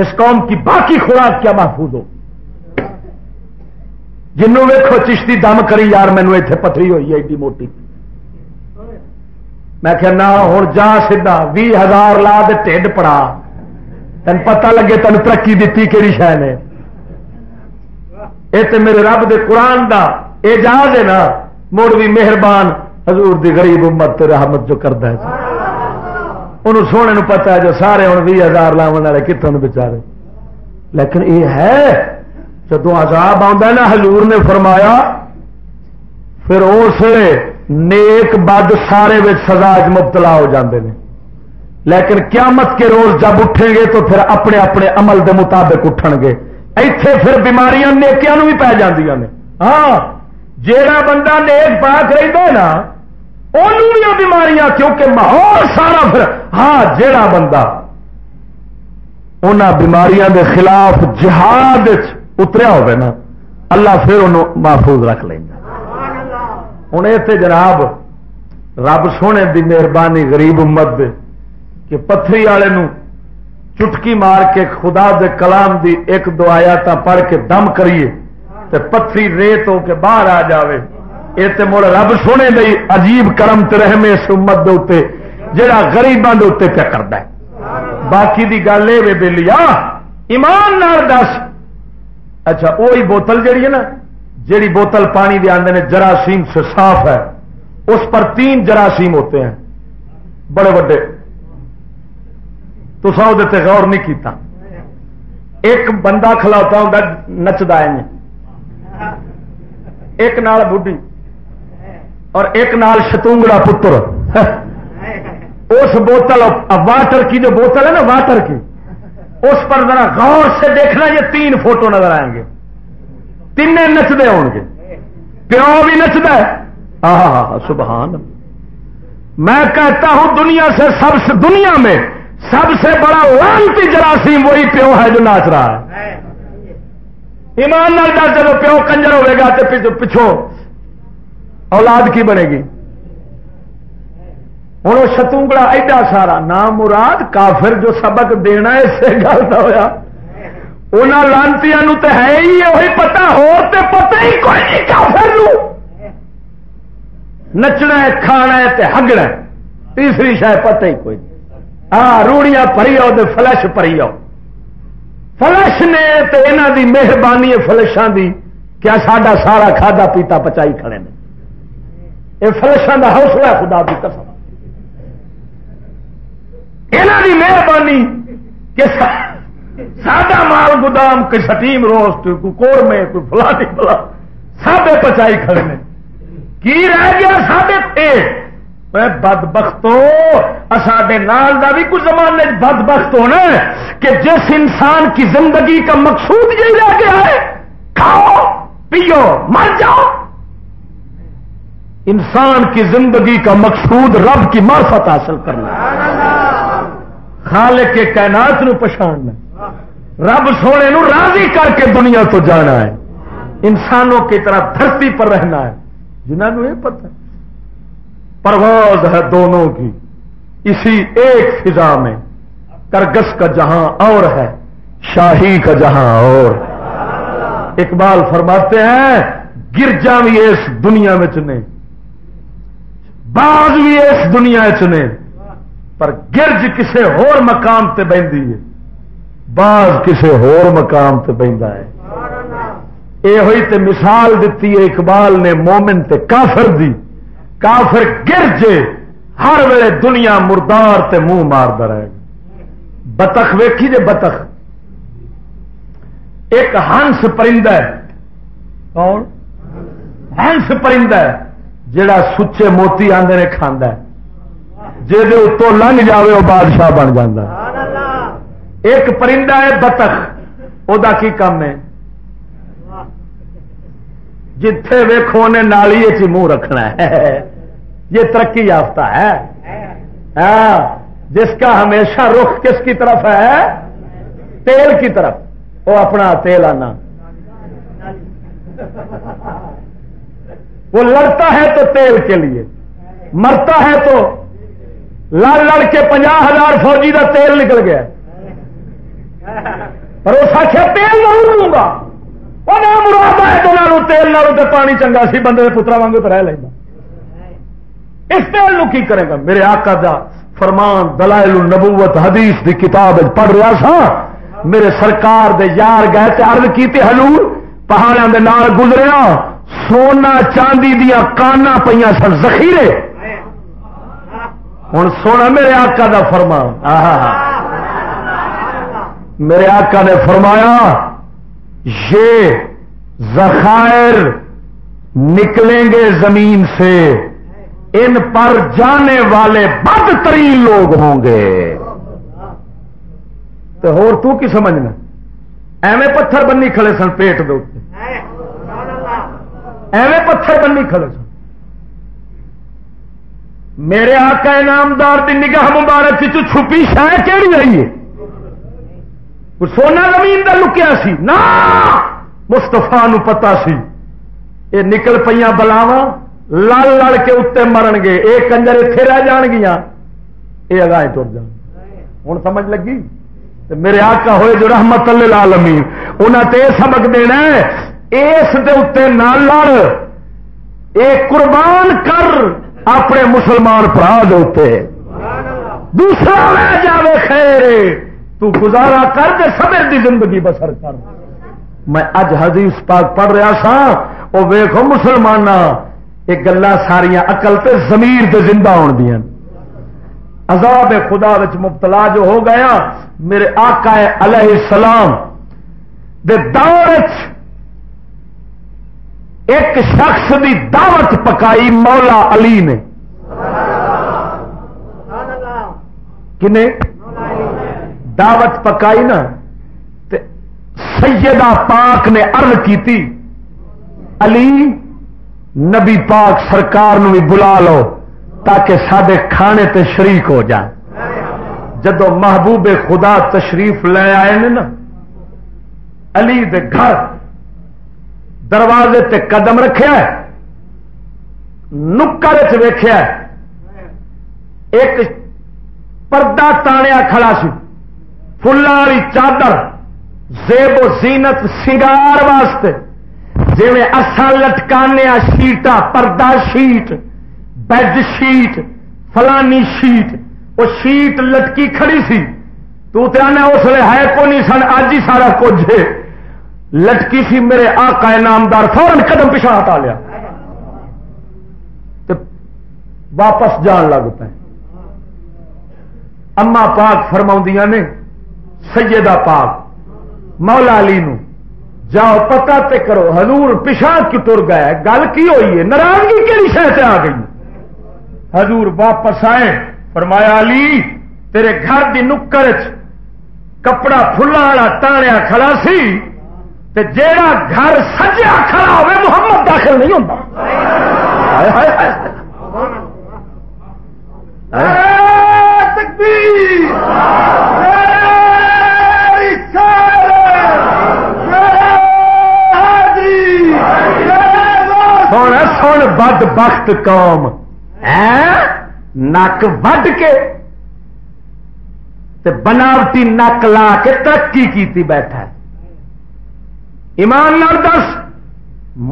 اس قوم کی باقی خوراک کیا محفوظ ہو جنوں ویکو چشتی دم کری، یار مینو اتنے پتری ہوئی ہے، ایڈی موٹی۔ میں کہنا ہوں جا سا بھی ہزار لا دے ٹھڈ پڑا۔ تین پتا لگے تین ترقی دیتی کہڑی شہ نے۔ یہ تو میرے رب دے قرآن دا اعجاز ہے نا۔ مڑ بھی مہربان، حضور دی غریب امت رحمت جو کرتا ہے۔ انہوں سونے نو پتا ہے جو سارے ہوں بھی ہزار لاؤن والے کتوں بچارے لیکن یہ ہے جدو عذاب آتا نا، حضور نے فرمایا، پھر اس نیک بد سارے سزا مبتلا ہو جاندے نے۔ لیکن قیامت کے روز جب اٹھیں گے تو پھر اپنے اپنے عمل دے مطابق اٹھن گے۔ ایتھے پھر بیماریاں نیکیا بھی پی جی ہاں جا بندہ نیک پاک رہتا ہے نا ان بیماریاں، کیونکہ ماحول سارا پھر ہاں جیڑا بندہ ان بیماریاں دے خلاف جہاد اتریا ہوگا نا، اللہ پھر انہوں محفوظ رکھ لیں ہوں اتنے جناب، رب سونے دی مہربانی غریب امت دے، کہ پتھری والے چٹکی مار کے خدا دے کلام دی ایک دو آیات پڑھ کے دم کریے تے پتھری ریت ہو کے باہر آ جاوے۔ یہ تو مڑ رب سونے دئی عجیب کرم رحمے اس امت دے اتنے جہاں گریبان کے اتنے پیا کرتا ہے۔ باقی دی گل یہ بے لیا ایمان نار دس اچھا وہی بوتل جیڑی ہے نا جیڑی بوتل پانی دے آدھے جراثیم سے صاف ہے۔ اس پر تین جراثیم ہوتے ہیں۔ بڑے بڑے تو سو دیتے غور نہیں کیتا۔ ایک بندہ کھلاتا ہوں نچتا ہے جی۔ ایک نال بڈی اور ایک نال شتونگڑا پتر۔ [LAUGHS] اس بوتل واٹر کی جو بوتل ہے نا واٹر کی۔ اس پر ذرا غور سے دیکھنا یہ تین فوٹو نظر آئیں گے۔ تین نچتے ہو گے۔ پیو بھی نچتا ہے۔ ہاں سبحان۔ میں کہتا ہوں دنیا سے سب سے دنیا میں سب سے بڑا لانتی جراثیم وہی پیو ہے جو ناچ رہا ہے۔ ایمان نال جب پیو کنجر ہوئے گا تو پچھو اولاد کی بنے گی۔ ہوں شتونگڑا ایڈا سارا نام مراد کافر جو سبق دینا اسے گل کا ہوا ان لانتی تو ہے ہی وہی پتا ہو پتا ہی کوئی نہیں کافر نچنا ہے، کھانا ہے تے ہگنا تیسری شاید پتہ ہی کوئی ہاں روڑیاں پری آؤ تو فلش پری آؤ۔ فلش نے تو یہاں دی مہربانی، فلشاں دی کیا ساڈا سارا کھادا پیتا پچائی کھڑے نے۔ یہ فلشاں کا حوصلہ خدا کی قسم۔ یہاں کی مہربانی سادہ مال گودام کوئی سٹیم روسٹ کوئی کور میں کوئی فلانی فلا سادے پچائی کھڑے نے۔ کی رہ گیا سادے پیٹ بد بختو ساڈے نال کا بھی کچھ زمانے بد بخت ہونا کہ جس انسان کی زندگی کا مقصود یہی رہ گیا ہے، کھاؤ، پیو، مر جاؤ۔ انسان کی زندگی کا مقصود رب کی معرفت حاصل کرنا خالق کے کائنات نو پچھاڑنا رب سونے نو راضی کر کے دنیا تو جانا ہے۔ انسانوں کی طرح دھرتی پر رہنا ہے۔ جنہوں نے یہ پتہ پرواز ہے دونوں کی۔ اسی ایک فضا میں کرگس کا جہاں اور ہے۔ شاہی کا جہاں اور۔ اقبال فرماتے ہیں گرجا بھی اس دنیا میں چنے۔ باز بھی اس دنیا چنے۔ پر گرج کسے ہور مقام تے بہندی ہے۔ باز کسے ہور مقام تے بہندا ہے۔ اے ہوئی تے مثال دیتی ہے، اقبال نے مومن تے کافر دی۔ کافر گرجے، ہر ویلے دنیا مردار تے منہ مارتا رہے۔ گا بتخ ویکھی جے بتخ ایک ہنس پرندہ ہے۔ کون؟ ہنس پرندہ ہے جڑا سچے موتی آدھے نے کھانا جی اتوں لنگ جاوے وہ بادشاہ بن جا ایک پرندہ ہے بتخ وہ کی کام ہے؟ جتھے ویخو نے نالی چ منہ رکھنا ہے۔ یہ ترقی یافتہ ہے۔ ہاں، جس کا ہمیشہ رخ کس کی طرف ہے؟ تیل کی طرف۔ وہ اپنا تیل آنا وہ لڑتا ہے تو تیل کے لیے مرتا ہے تو لڑ لڑ کے پنجا ہزار فوجی کا تیل نکل گیا. پر اس آخیا، تیل ضرور لوں گا. وہ نہ مراد ہے تو تیل نہ تو پانی چنگا سی، بندے کے پترا وانگو تو رہ لینا. اس تیل نو کی کرے گا؟ میرے آقا دا فرمان، دلائل النبوت، حدیث دی کتاب پڑھ رہا سا. میرے سرکار دے یار گئے تے عرض کیتے، حضور پہاڑوں دے نال گزریا، سونا چاندی دیا کانا پہ سن، ذخیرے. ہوں سونا میرے آقا دا فرمان. میرے آقا نے فرمایا یہ ذخائر نکلیں گے زمین سے ان پر جانے والے بدترین لوگ ہوں گے۔ تو ہور تو کی سمجھنا؟ ایویں پتھر بنی کھڑے سن پیٹ دے ایویں پتھر بنی کھڑے سن۔ میرے آقا انعامدار کی نگاہ مبارک چھپی شہ کہڑی آئی ہے؟ سونا زمین کا لکیا سی۔ نا! مستفا پتا سی۔ یہ نکل پہ بلاوا لڑ لڑ کے اتنے مرن گے۔ یہ کنجر اتے رہ جان گیا یہ اگاہ تر جان۔ ہوں سمجھ لگی؟ میرے آقا ہوئے جو رحمت اللہ عالمین انہیں تو یہ سبق دینا اس اتنے نہ لڑ۔ اے قربان کر۔ اپنے مسلمان برا دے دوسرا رہ جائے خیر، تو گزارا کر کے سبر دی زندگی بسر کر۔ میں اج حدیث پاک پڑھ رہا سا وہ ویخو مسلمان یہ گلا ساریا اقل تے زمیر تے زندہ ہون دیا عذاب خدا وچ مبتلا جو ہو گیا، میرے آقا علیہ السلام دے دور ایک شخص دی دعوت پکائی مولا علی نے۔ کنے؟ دعوت پکائی نا سیدہ پاک نے ارد کی علی، نبی پاک سرکار نو بھی بلا لو تاکہ سڈے کھانے تے شریک ہو جائے۔ جدو محبوب خدا تشریف لے آئے نا، علی دے گھر دروازے تے قدم رکھا نکر ویخیا ایک پردہ تانیا کھڑا سی، فلاں والی چادر، زیب و زینت سنگار واسطے۔ جی اصا لٹکانے شیٹا پردہ شیٹ، بیڈ شیٹ، فلانی شیٹ وہ شیٹ لٹکی کھڑی سی۔ تو آنا اس لیے ہے کو نہیں سن اج ہی سارا کچھ لٹکی سی میرے آقا نامدار فورن قدم پیچھا ہٹا لیا۔ واپس جان لگ پے۔ اما پاک فرما نے، سیدہ پاک، مولا علی نو، جاؤ پتا تے کرو حضور پچھا کی تر گیا گل کی ہوئی ہے؟ ناراضگی کہڑی شہ سے آ گئی؟ حضور واپس آئے، فرمایا علی، تیرے گھر کی نکر کپڑا فلا والا تانیا کھڑا سی تے جیڑا گھر سجیا کھڑا ہوئے محمد داخل نہیں ہوتا سونا سن بد بخت قوم۔ نک وڈ کے۔ بناوٹی نک لا کے ترقی کی بیٹھا ایمان نال دس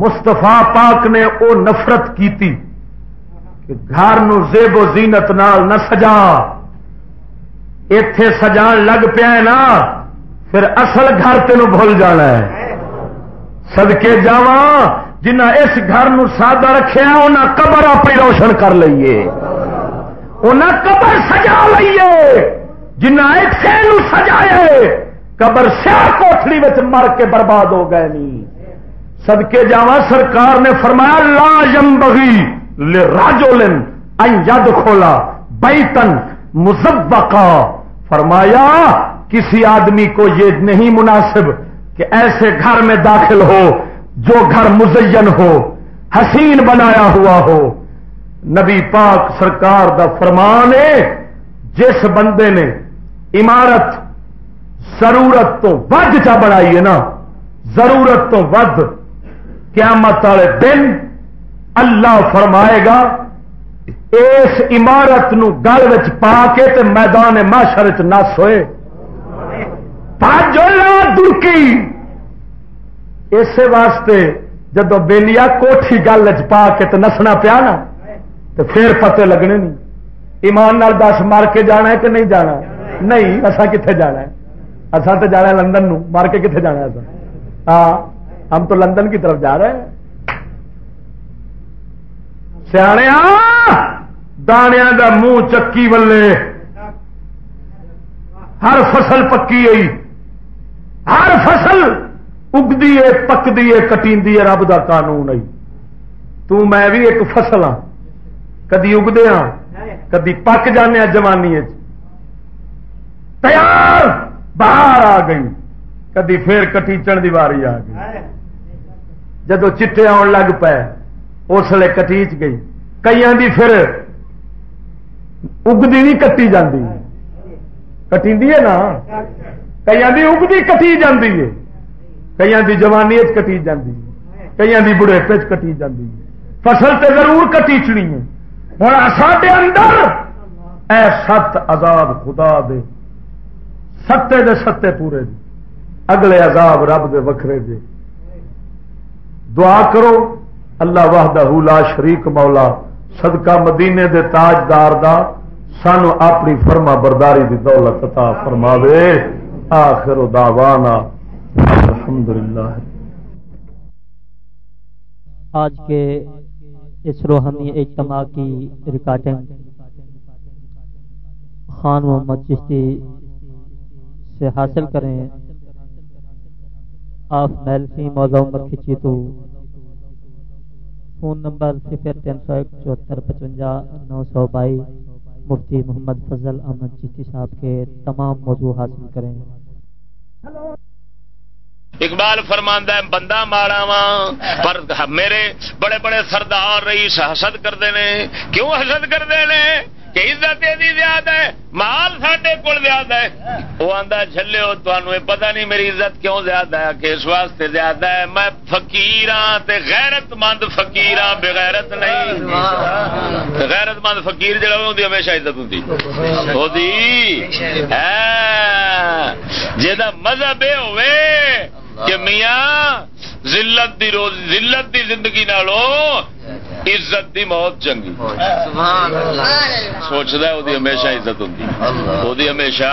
مستفا پاک نے وہ نفرت کی گھر زیب و زینت نال نہ سجا۔ اتے سجان لگ پیا نا، پھر اصل گھر تین بھول جانا ہے۔ سدکے جاواں جنہ اس گھر نو سادہ رکھے انہیں قبر اپنی روشن کر لیے انہیں قبر سجا لیے جنہ نو سجایا قبر سیاح کوٹڑی مر کے برباد ہو گئے نہیں سدکے جا سرکار نے فرمایا، لا جم بگی راجو لن ید کھولا بیتن مزبقا فرمایا، کسی آدمی کو یہ نہیں مناسب کہ ایسے گھر میں داخل ہو جو گھر مزین ہو، حسین بنایا ہوا ہو۔ نبی پاک سرکار دا فرمان ہے، جس بندے نے عمارت ضرورت تو ود چا بنائی ہے نا؟ ضرورت تو ود۔ قیامت والے دن اللہ فرمائے گا، اس عمارت نو گل پا کے تے میدان ماشر چ نس ہوئے۔ درکی۔ اسی واسطے جدو بےلیا کوٹھی گل چ پا کے تو نسنا پیا نا تو پھر پتے لگنے نہیں ایمان نال دس مار کے جانا ہے کہ نہیں جانا؟ نہیں اصا کتنے جانا ہے؟ اصا تو جانا ہے لندن نو۔ مار کے کتنے جانا ہے ہاں ہم تو لندن کی طرف جا رہے ہیں۔ سیا دانیا دا منہ چکی ولے۔ ہر فصل پکی آئی ہر فصل اگتی ہے پکتی ہے کٹی رب کا قانون آئی تو میں بھی ایک فصل ہاں۔ کدی اگتے ہاں کدی پک جانے جوانی تیار! باہر آ گئی کدی پھر کٹیچن کی واری آ گئی۔ جدو چٹے آن لگ پے اس لیے کٹیچ گئی۔ کئی پھر اگتی نہیں کٹی جاتی کٹی ہے نا؟ کئی اگتی کٹی جاتی ہے۔ کئی دی جوانی کٹی جاتی کئی بڑھےپے کٹی جاتی فصل تے ضرور کٹیچنی ہے۔ ہوں ساڈے اندر اے ست عذاب خدا دے۔ ستے دے ستے پورے دے۔ اگلے عذاب رب دے وکھرے دے۔ دعا کرو، اللہ واہدہ لا شریک مولا، صدقہ مدینے دے تاجدار دا، سانو اپنی فرما برداری دی دولت عطا فرماوے۔ آخر دعوانا الحمد للہ آج کے اس روحانی اجتماع کی ریکارڈنگ، خان محمد چشتی سے حاصل کریں۔ آپ میلفی موضوع کھچی تو۔ فون نمبر صفر تین سو ایک چوہتر پچوجا نو سو بائیس۔ مفتی محمد فضل احمد چشتی صاحب کے تمام موضوع حاصل کریں۔ اقبال فرماندہ ہے، بندہ مارا وا پر میرے بڑے بڑے سردار رئیس حسد کرتے ہیں کیوں حسد کرتے ہیں کہ عزت دی زیادہ ہے، مال سڈے کول زیادہ ہے۔ وہ آتا چلو تمہیں پتا نہیں میری عزت کیوں زیادہ ہے، کہ اس واسطے زیادہ ہے۔ میں فقیر ہاں غیرت مند فقیر ہاں بغیرت نہیں۔ غیرت مند فقیر جڑا ہوتی ہمیشہ عزت ہوں ہاں۔ جا مذہب یہ ہوئے کہ میاں ذلت دی روز ذلت دی زندگی نالو عزت دی موت چنگی سوچتا ہے ہمیشہ عزت ہوں ہمیشہ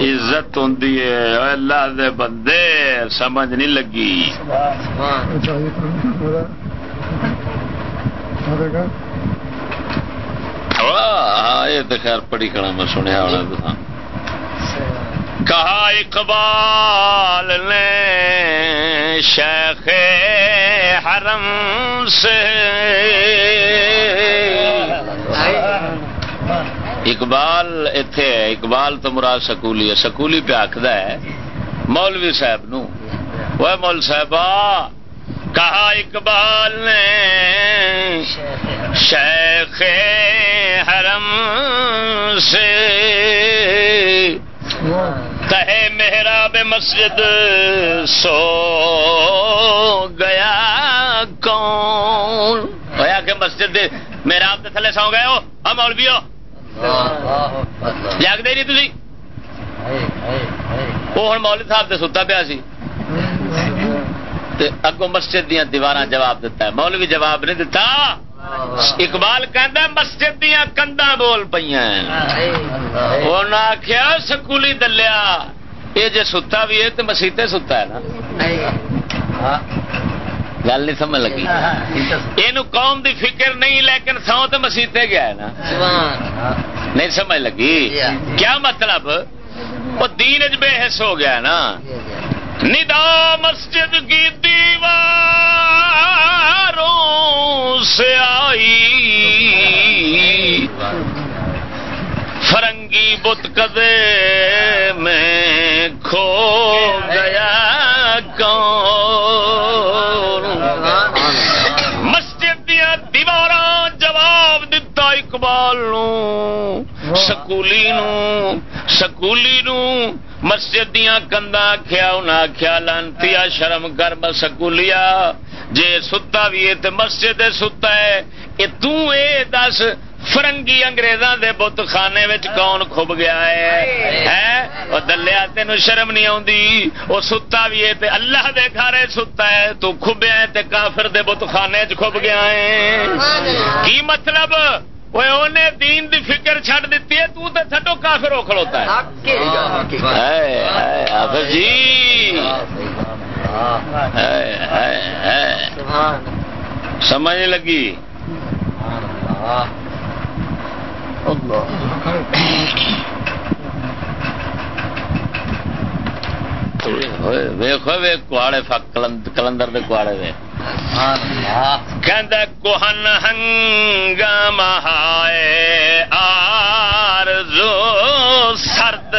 عزت ہوں اللہ دے بندے سمجھ نہیں لگی۔ ہاں یہ تو خیر پڑی کھڑا میں سنیا ہونا تو کہا اقبال نے شیخ حرم سے۔ اقبال اتے ہے، اقبال تو مراد سکولی ہے۔ سکولی پہ آخد ہے، مولوی صاحب نو۔ وہ مول صاحب کہا اقبال نے شیخ حرم سے۔ کہے محراب مسجد سو گیا کون؟ ہوا کہ مسجد محراب کے تھلے سو گئے ہو؟ ہم مولوی ہو۔ جاگتے نہیں تھی وہ ہوں مولوی صاحب سے ستا پیا سی۔ اگوں مسجد دیا دیوار جواب دیتا ہے۔ مولوی جواب نہیں دیتا اقبال کہ مسجد دیا کندا بول پہ آخیا سکولی دلیا یہ جی ستا بھی ہے تو مسیطے ستا ہے نا۔ گل نہیں سمجھ لگی۔ یہ قوم دی فکر نہیں لیکن سو تو مسیطے گیا ہے نا۔ نہیں سمجھ لگی۔ کیا مطلب؟ وہ دین بے حص ہو گیا نا۔ ندا مسجد کی دیواروں سے آئی۔ فرنگی بت کدے میں کھو گیا کون۔ مسجد دیا دیوار جواب دتا اقبال نو سکولی نو سکولی نو مسجد دیا کندا آخیا انہیں آخیا لانتی شرم کر سکولیا جے ستا بھی ہے تو مسجد ستا ہے۔ یہ تس فرنگی اگریزاں دے بت خانے کون کھب گیا ہے؟ وہ دلیا تین شرم نہیں ستا بھی ہے اللہ دے گھر ستا ہے۔ تو کھبیا ہے تے کافر دے بت خانے چ کھب گیا ہے۔ کی مطلب؟ انہیں دین دی فکر چھڈ دیتی ہے تو تے چھڈو کافر ہو کھڑوتا ہے جی سمجھ لگی ویخو کواڑے کلندر دے کواڑے دے کوہن ہنگام ہائے آرزو سرد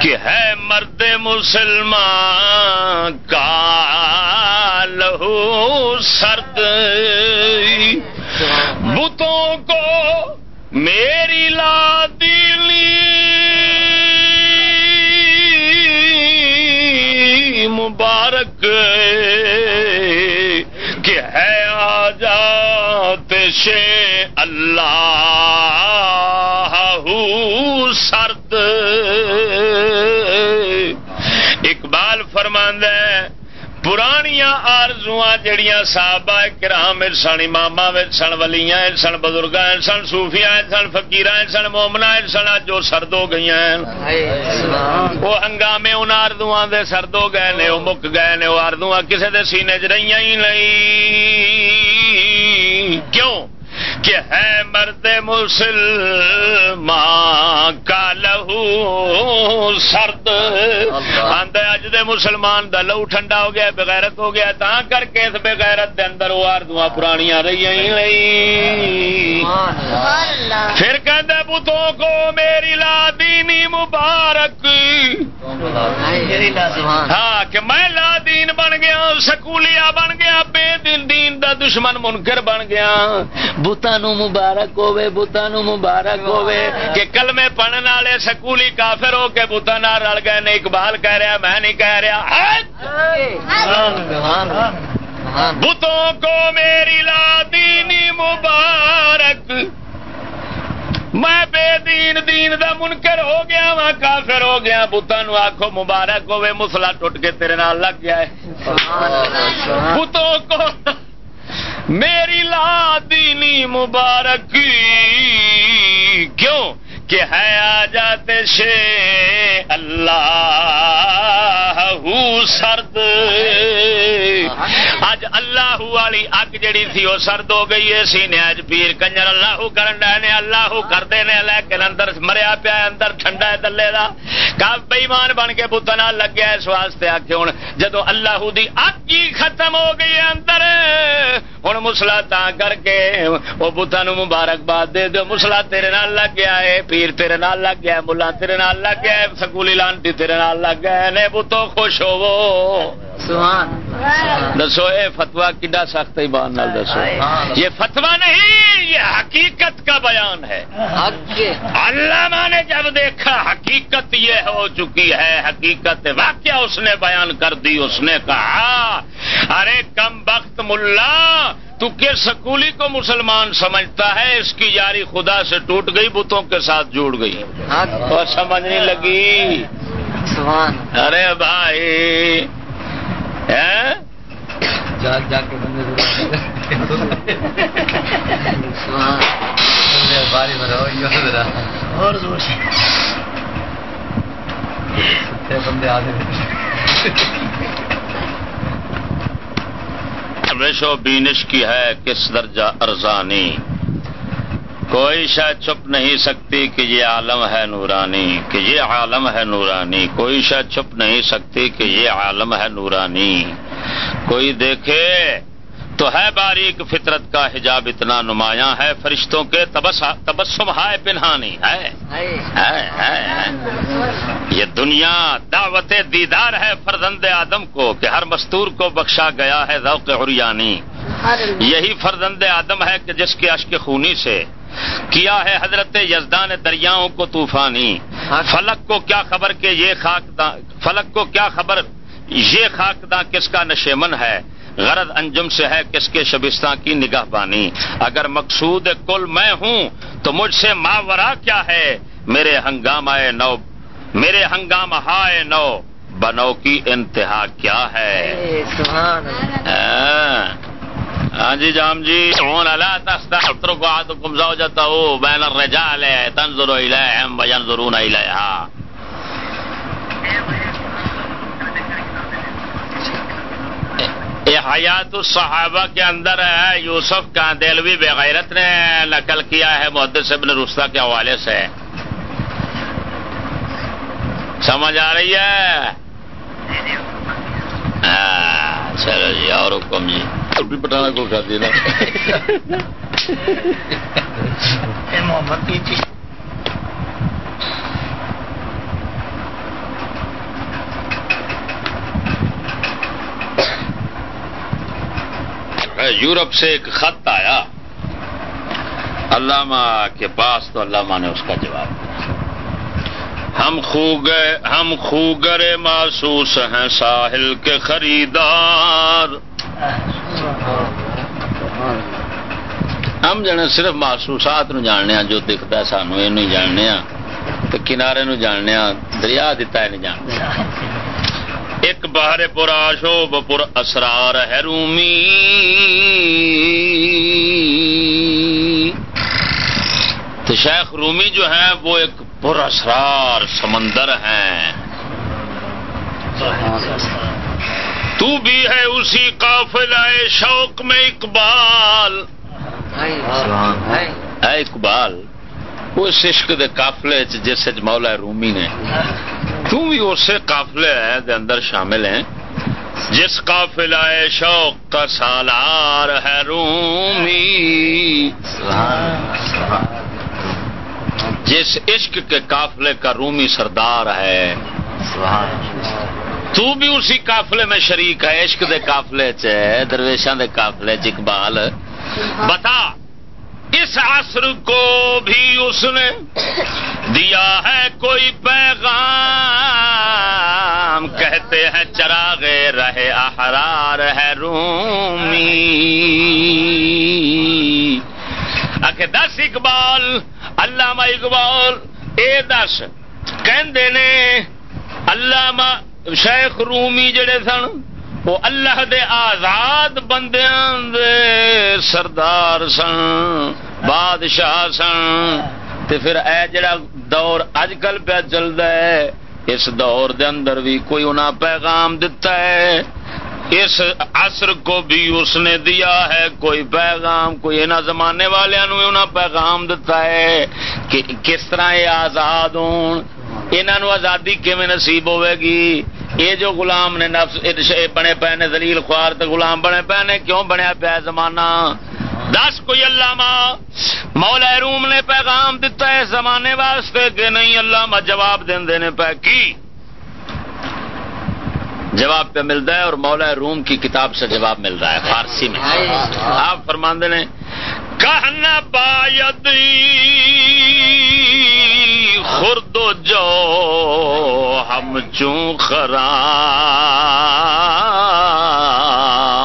کہ ہے مرد مسلمان کا لہو سرد آجات اللہ سرد۔ اقبال فرماند پرانیا آرزو جڑیاں صحابہ کرام سن اماما سن ولیاں سن بزرگ سن سوفیا سن فکیر سن مومنا سن جو سرد ہو گئی وہ ہنگامے ان آرزو دے سرد ہو گئے نے، وہ مک گئے نے، وہ آرزو کسی دے سینے چ رہی ہی نہیں۔ کیوں کہ ہے مرد مسلمان کا لہو سرد۔ آدھے اج دے مسلمان دا لہو ٹھنڈا ہو گیا بغیرت ہو گیا تا کر کے اس بغیرت دے اندر وہ آردو پرانیاں رہی پھر کہندے بتوں کو میری لا دینی مبارک۔ ہاں کہ میں لا دین بن گیا سکولیا بن گیا بے دین دین دا دشمن منکر بن گیا۔ بتا نو مبارک ہوے بوتا نو مبارک ہوے کہ کلمے پڑھن والے سکولی کافر ہو کے بوتا نہ رل گئے نے اقبال کہہ رہا، میں نہیں کہہ رہا۔ بتوں کو میری لا دینی مبارک۔ میں بے دین دین دا منکر ہو گیا وا کافر ہو گیا۔ بتان آخو مبارک ہوے مسلا ٹوٹ کے تیرے نال لگ گیا ہے۔ بتوں کو میری لا دینی مبارک کیوں کہ ہے آ جاتے شے اللہ سرد۔ اج اللہ والی اگ جڑی تھی وہ سرد ہو گئی ہے۔ سینے اج پیر کنجر اللہ کرن ڈے نے اللہ کرتے ہیں لیکن اندر مریا پیا اندر ٹھنڈا ہے دلے کا کا بےمان بن کے بت نہ لگیا اس واسطے آ کے ہوں جدو اللہ دی اگ ہی ختم ہو گئی ہے اندر ہوں مسلا تا کر کے وہ بتان مبارکباد دے دو مسلا تیرے نال لگ گیا ہے۔ پیر تیرے نال لگ گیا ملا تیرے نال لگ گیا سکولی لانٹی تیرے نال لگ گیا نے بتو خوش ہوو۔ دسو یہ فتوا کڈا سخت ایمان نال دسو۔ یہ فتوا نہیں یہ حقیقت کا بیان ہے۔ علامہ نے جب دیکھا حقیقت یہ ہو چکی ہے حقیقت واقعہ اس نے بیان کر دی اس نے کہا ارے کم وقت ملا تو کہ سکولی کو مسلمان سمجھتا ہے؟ اس کی یاری خدا سے ٹوٹ گئی بتوں کے ساتھ جوڑ گئی۔ اور سمجھنے لگی۔ ارے بھائی۔ بندے و بینش کی ہے کس درجہ ارزانی۔ کوئی شاید چھپ نہیں سکتی کہ یہ عالم ہے نورانی، کہ یہ عالم ہے نورانی۔ کوئی شاید چھپ نہیں سکتی کہ یہ عالم ہے نورانی۔ کوئی دیکھے تو ہے باریک فطرت کا حجاب اتنا نمایاں ہے فرشتوں کے تبسم ہائے بنہانی ہے۔ یہ دنیا دعوت دیدار ہے فرزند آدم کو کہ ہر مستور کو بخشا گیا ہے ذوق حریانی یہی فرزند آدم ہے کہ جس کے اشک خونی سے کیا ہے حضرت یزدان دریاؤں کو طوفانی۔ فلک کو کیا خبر کہ یہ خاک فلک کو کیا خبر یہ خاک داں کس کا نشیمن ہے؟ غرض انجم سے ہے کس کے شبستان کی نگاہ بانی۔ اگر مقصود کل میں ہوں تو مجھ سے ماورا کیا ہے؟ میرے ہنگامہ نو میرے ہنگامہ ہائے نو بنو کی انتہا کیا ہے؟ ہاں, ہاں جی جام جی ہوں اللہ تستر کو آت کم زوجتا ہو بین الرجال تنظر الیہم وینظرون الیہا۔ یہ حیات الصحابہ کے اندر ہے یوسف کا دلوی بغیرت نے نقل کیا ہے محدث ابن رستہ کے حوالے سے۔ سمجھ آ رہی ہے؟ چلو جی اور حکم جی۔ بھی پٹانا کو کھا دینا محمد یورپ سے ایک خط آیا۔ علامہ کے پاس تو علامہ نے اس کا جواب دیا ہم ہم خوگر محسوس ہیں ساحل کے خریدار۔ ہم جانے صرف محسوسات نو جاننے جو دکھتا ہے سانو یہ جاننے تو کنارے نو جاننے دریا دتا ہے، نہیں جاننے ایک باہر پورا شوب پور اسرار ہے رومی۔ تو شیخ رومی جو ہے وہ ایک پر اسرار سمندر ہیں۔ تو بھی ہے اسی قافلہ شوق میں اقبال۔ اے اقبال اس عشق دے قافلے جس مولا رومی نے۔ تم بھی اسے قافلے دے اندر شامل ہیں۔ جس قافلہ شوق کا سالار ہے رومی۔ جس عشق کے قافلے کا رومی سردار ہے۔ تو بھی اسی قافلے میں شریک ہے، عشق دے قافلے چ درویشان دے قافلے چکبال بتا اس عصر کو بھی اس نے دیا ہے کوئی پیغام کہتے ہیں چراغ رہے احرار ہے رومی۔ آخر دس اقبال، علامہ اقبال، اے دس نے علامہ شیخ رومی جڑے سن وہ اللہ دے آزاد بندیاں دے سردار سن، بادشاہ سن۔ تے پھر اے جڑا دور اج کل پہ چلتا ہے، اس دور دے اندر بھی کوئی انہاں پیغام دیتا ہے۔ اس عصر کو بھی اس نے دیا ہے، کوئی پیغام، کوئی انہاں زمانے والوں انہاں پیغام دیتا ہے کہ کس طرح یہ آزاد ہون۔ انہوں آزادی کیون نصیب ہوے گی؟ یہ جو غلام نے نفس بنے پے نے دلیل خوار تے غلام بنے پے نے کیوں بنیا پیا زمانہ؟ دس کوئی علامہ مولا روم نے پیغام دیتا ہے زمانے واسطے کہ نہیں علامہ جواب دے پہ کی؟ جواب پہ ملتا ہے اور مولا روم کی کتاب سے جواب مل رہا ہے فارسی میں۔ آپ فرماندے نے کہنا باید خرد جو ہم چوں خرا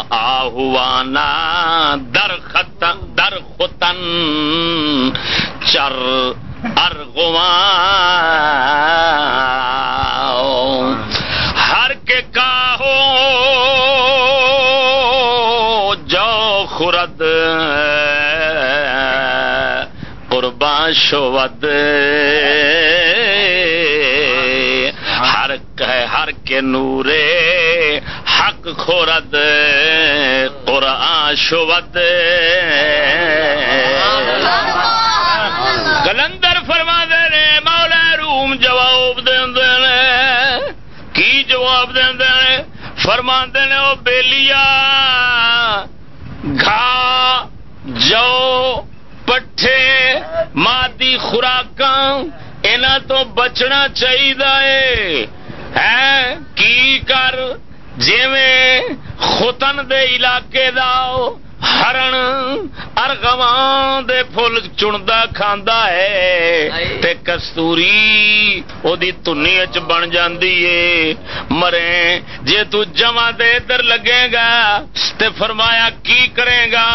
آہوانا در ختن در ختن، چر ارغوان۔ ہر کے کا شود۔ ہر ہر کے نورے حق خورد قرآن شود۔ کلندر فرما دے مولا روم جواب دے کی جواب دے فرما نے وہ بےلیا گھا، جو پٹھے مادی خوراک انہوں تو بچنا چاہیے کی کر؟ جی خوتن دے علاقے دا ہرن ارگواں دے پھول چندا کھاندا ہے تے کستوری او دی تنی وچ بن جاندی ہے مرے جے تو جمع دے ادھر لگے گا تے فرمایا کی کرے گا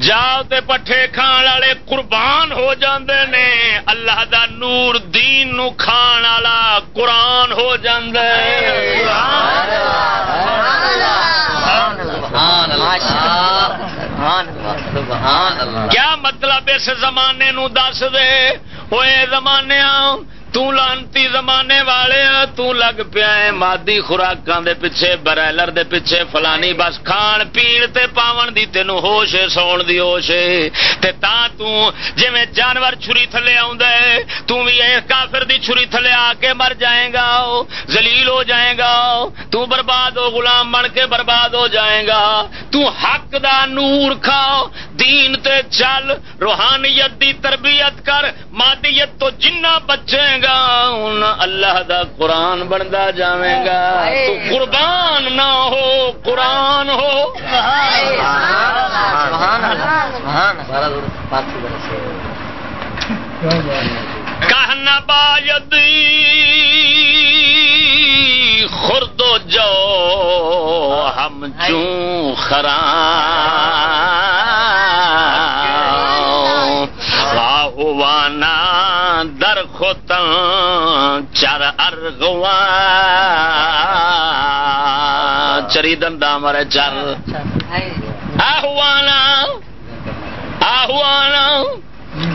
جاؤ تے پٹھے کھان والے قربان ہو جاندے نے اللہ دا نور دین نو کھان والا قرآن ہو جاندا ہے سبحان اللہ سبحان اللہ کیا مطلب اس زمانے نو دس دے؟ وہ زمانے تانتی زمانے والے تو لگ پیا ہے مادی خوراکاں دے پیچھے برائلر دے پیچھے فلانی بس کھان پین تے پاون دی تینو ہوش ہے سون دی ہوش ہے تے تا تو جویں جانور چھری تھلے آوندا ہے تو بھی اے کافر دی چھری تھلے آ کے مر جائے گا ذلیل ہو جائے گا تو برباد ہو غلام بن کے برباد ہو جائے گا تو حق دا نور کھاؤ دین تے چل روحانیت دی تربیت کر مادیت تو جنہ بچے گا گا ان اللہ دا قرآن بنتا جائے گا تو قربان نہ ہو قرآن ہو۔ کہنا باید خرد جو ہم چوں خران در خوتن چر ارغوا چری دندا مرے چر۔ آہوانا آہوانا۔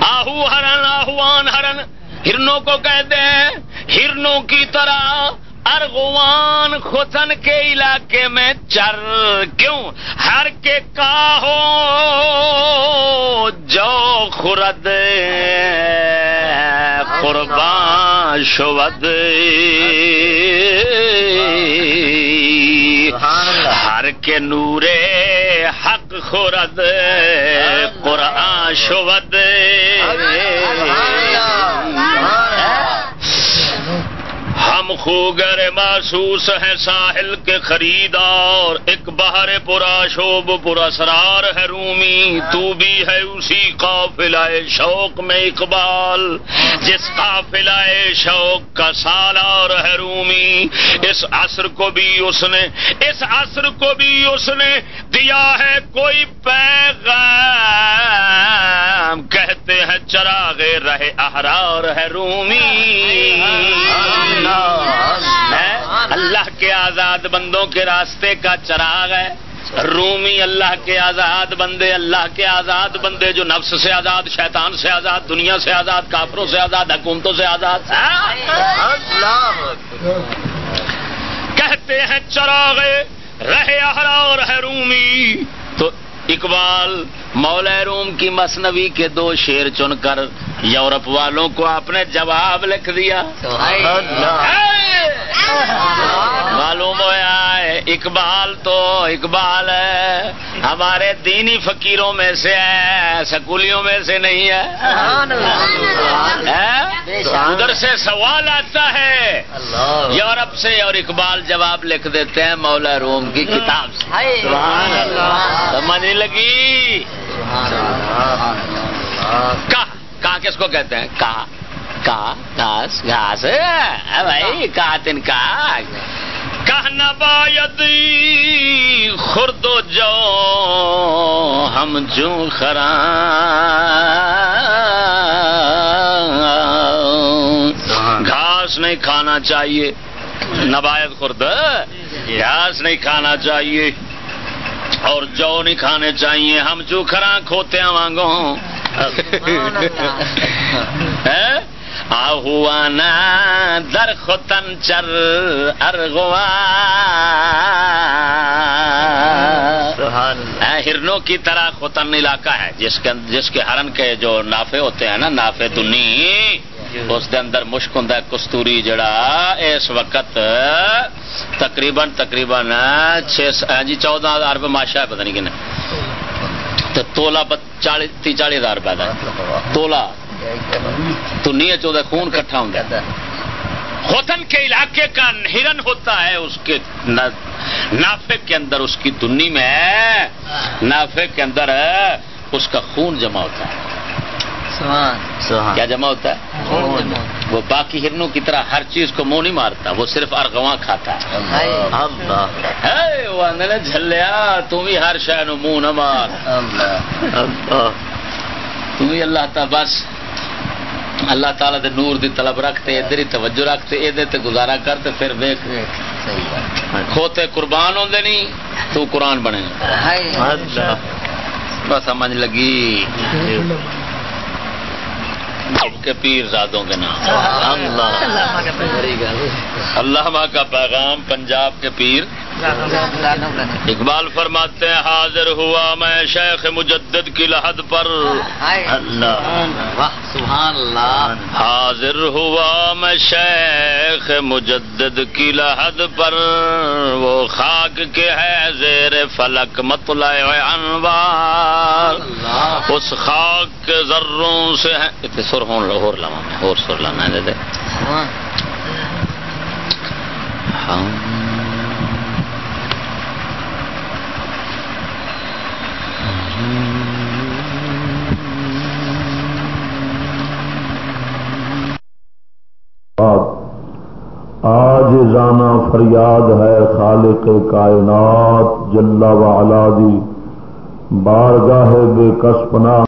آہو ہرن، آہوان ہرن۔ ہرنوں کو کہتے ہیں ہرنوں کی طرح ارغوان خوتن کے علاقے میں چر۔ کیوں؟ ہر کے کا ہو جو خرد۔ قربان شود ہر کے نورے حق خورد قرآن شود ہم خوگر محسوس ہیں ساحل کے خریدار ایک باہر پورا شوب پورا سرار ہے رومی۔ تو بھی ہے اسی قافلہ شوق میں اقبال۔ جس قافلہ شوق کا سالار ہے رومی۔ اس عصر کو بھی اس نے، اس عصر کو بھی اس نے دیا ہے کوئی پیغام۔ کہتے ہیں چراغے رہے احرار ہے رومی۔ اللہ کے آزاد بندوں کے راستے کا چراغ ہے۔ رومی اللہ کے آزاد بندے، اللہ کے آزاد بندے جو نفس سے آزاد، شیطان سے آزاد، دنیا سے آزاد، کافروں سے آزاد، حکومتوں سے آزاد۔ کہتے ہیں چراغے رہے اور ہے رومی۔ تو اقبال مولا روم کی مصنوی کے دو شیر چن کر یورپ والوں کو آپ نے جواب لکھ دیا۔ معلوم ہوا ہے اقبال تو اقبال ہے۔ ہمارے دینی فقیروں میں سے ہے سکولیوں میں سے نہیں ہے۔ ادھر سے سوال آتا ہے۔ یورپ سے اور اقبال جواب لکھ دیتے ہیں مولا روم کی کتاب سے۔ سمجھ لگی؟ کہا کس کو کہتے ہیں؟ کہا کا گھاس۔ گھاس بھائی کا تن کا۔ کہنا باید خرد و جو ہم جو گھاس نہیں کھانا چاہیے۔ نبایت خرد گھاس نہیں کھانا چاہیے۔ اور جو نہیں کھانے چاہیے ہم جو خرا کھوتے وانگوں۔ آہوانا در ختن چر ارغوا۔ ہرنوں کی طرح ختن علاقہ ہے جس کے جس کے ہرن کے جو نافے ہوتے ہیں نا نافے دنی اس دے اندر مشک ہوں کستوری جڑا اس وقت تقریباً تقریباً چھ جی چودہ ہزار روپے ماشا ہے پتہ نہیں کہ تولا تی چالی ہزار روپے کا تولا تو نہیں چودہ خون کٹھا ہوں ہوتن کے علاقے کا ہرن ہوتا ہے اس کے نافے کے اندر اس کی دنی میں نافے کے اندر اس کا خون جمع ہوتا ہے۔ کیا جمع ہوتا ہے؟ وہ باقی ہرنوں کی طرح ہر چیز کو منہ نہیں مارتا وہ صرف ارغواں کھاتا ہے۔ جھلیا تم بھی ہر شہر منہ نہ مار۔ تم بھی اللہ تا بس۔ اللہ تعالی دے نور دی طلب رکھتے ادھر ہی توجہ رکھتے ادھر گزارا کرتے پھر ویک کھوتے قربان ہوندے نہیں تو قرآن بنے۔ بس سمجھ لگی۔ کے پیر زادوں کے نام۔ اللہ۔ کا پیغام پنجاب کے پیر اقبال فرماتے ہیں حاضر ہوا میں شیخ مجدد کی لحد پر۔ حاضر ہوا میں شیخ مجدد کی لحد پر۔ وہ خاک کے ہے زیر فلک مطلع انوار۔ اس خاک کے ذروں سے ہے سر ہوں لاہور لوا میں اور سر لانا دے ہاں۔ آج زانا فریاد ہے خالق کائنات جلا و دی بارگاہ بے کسپنا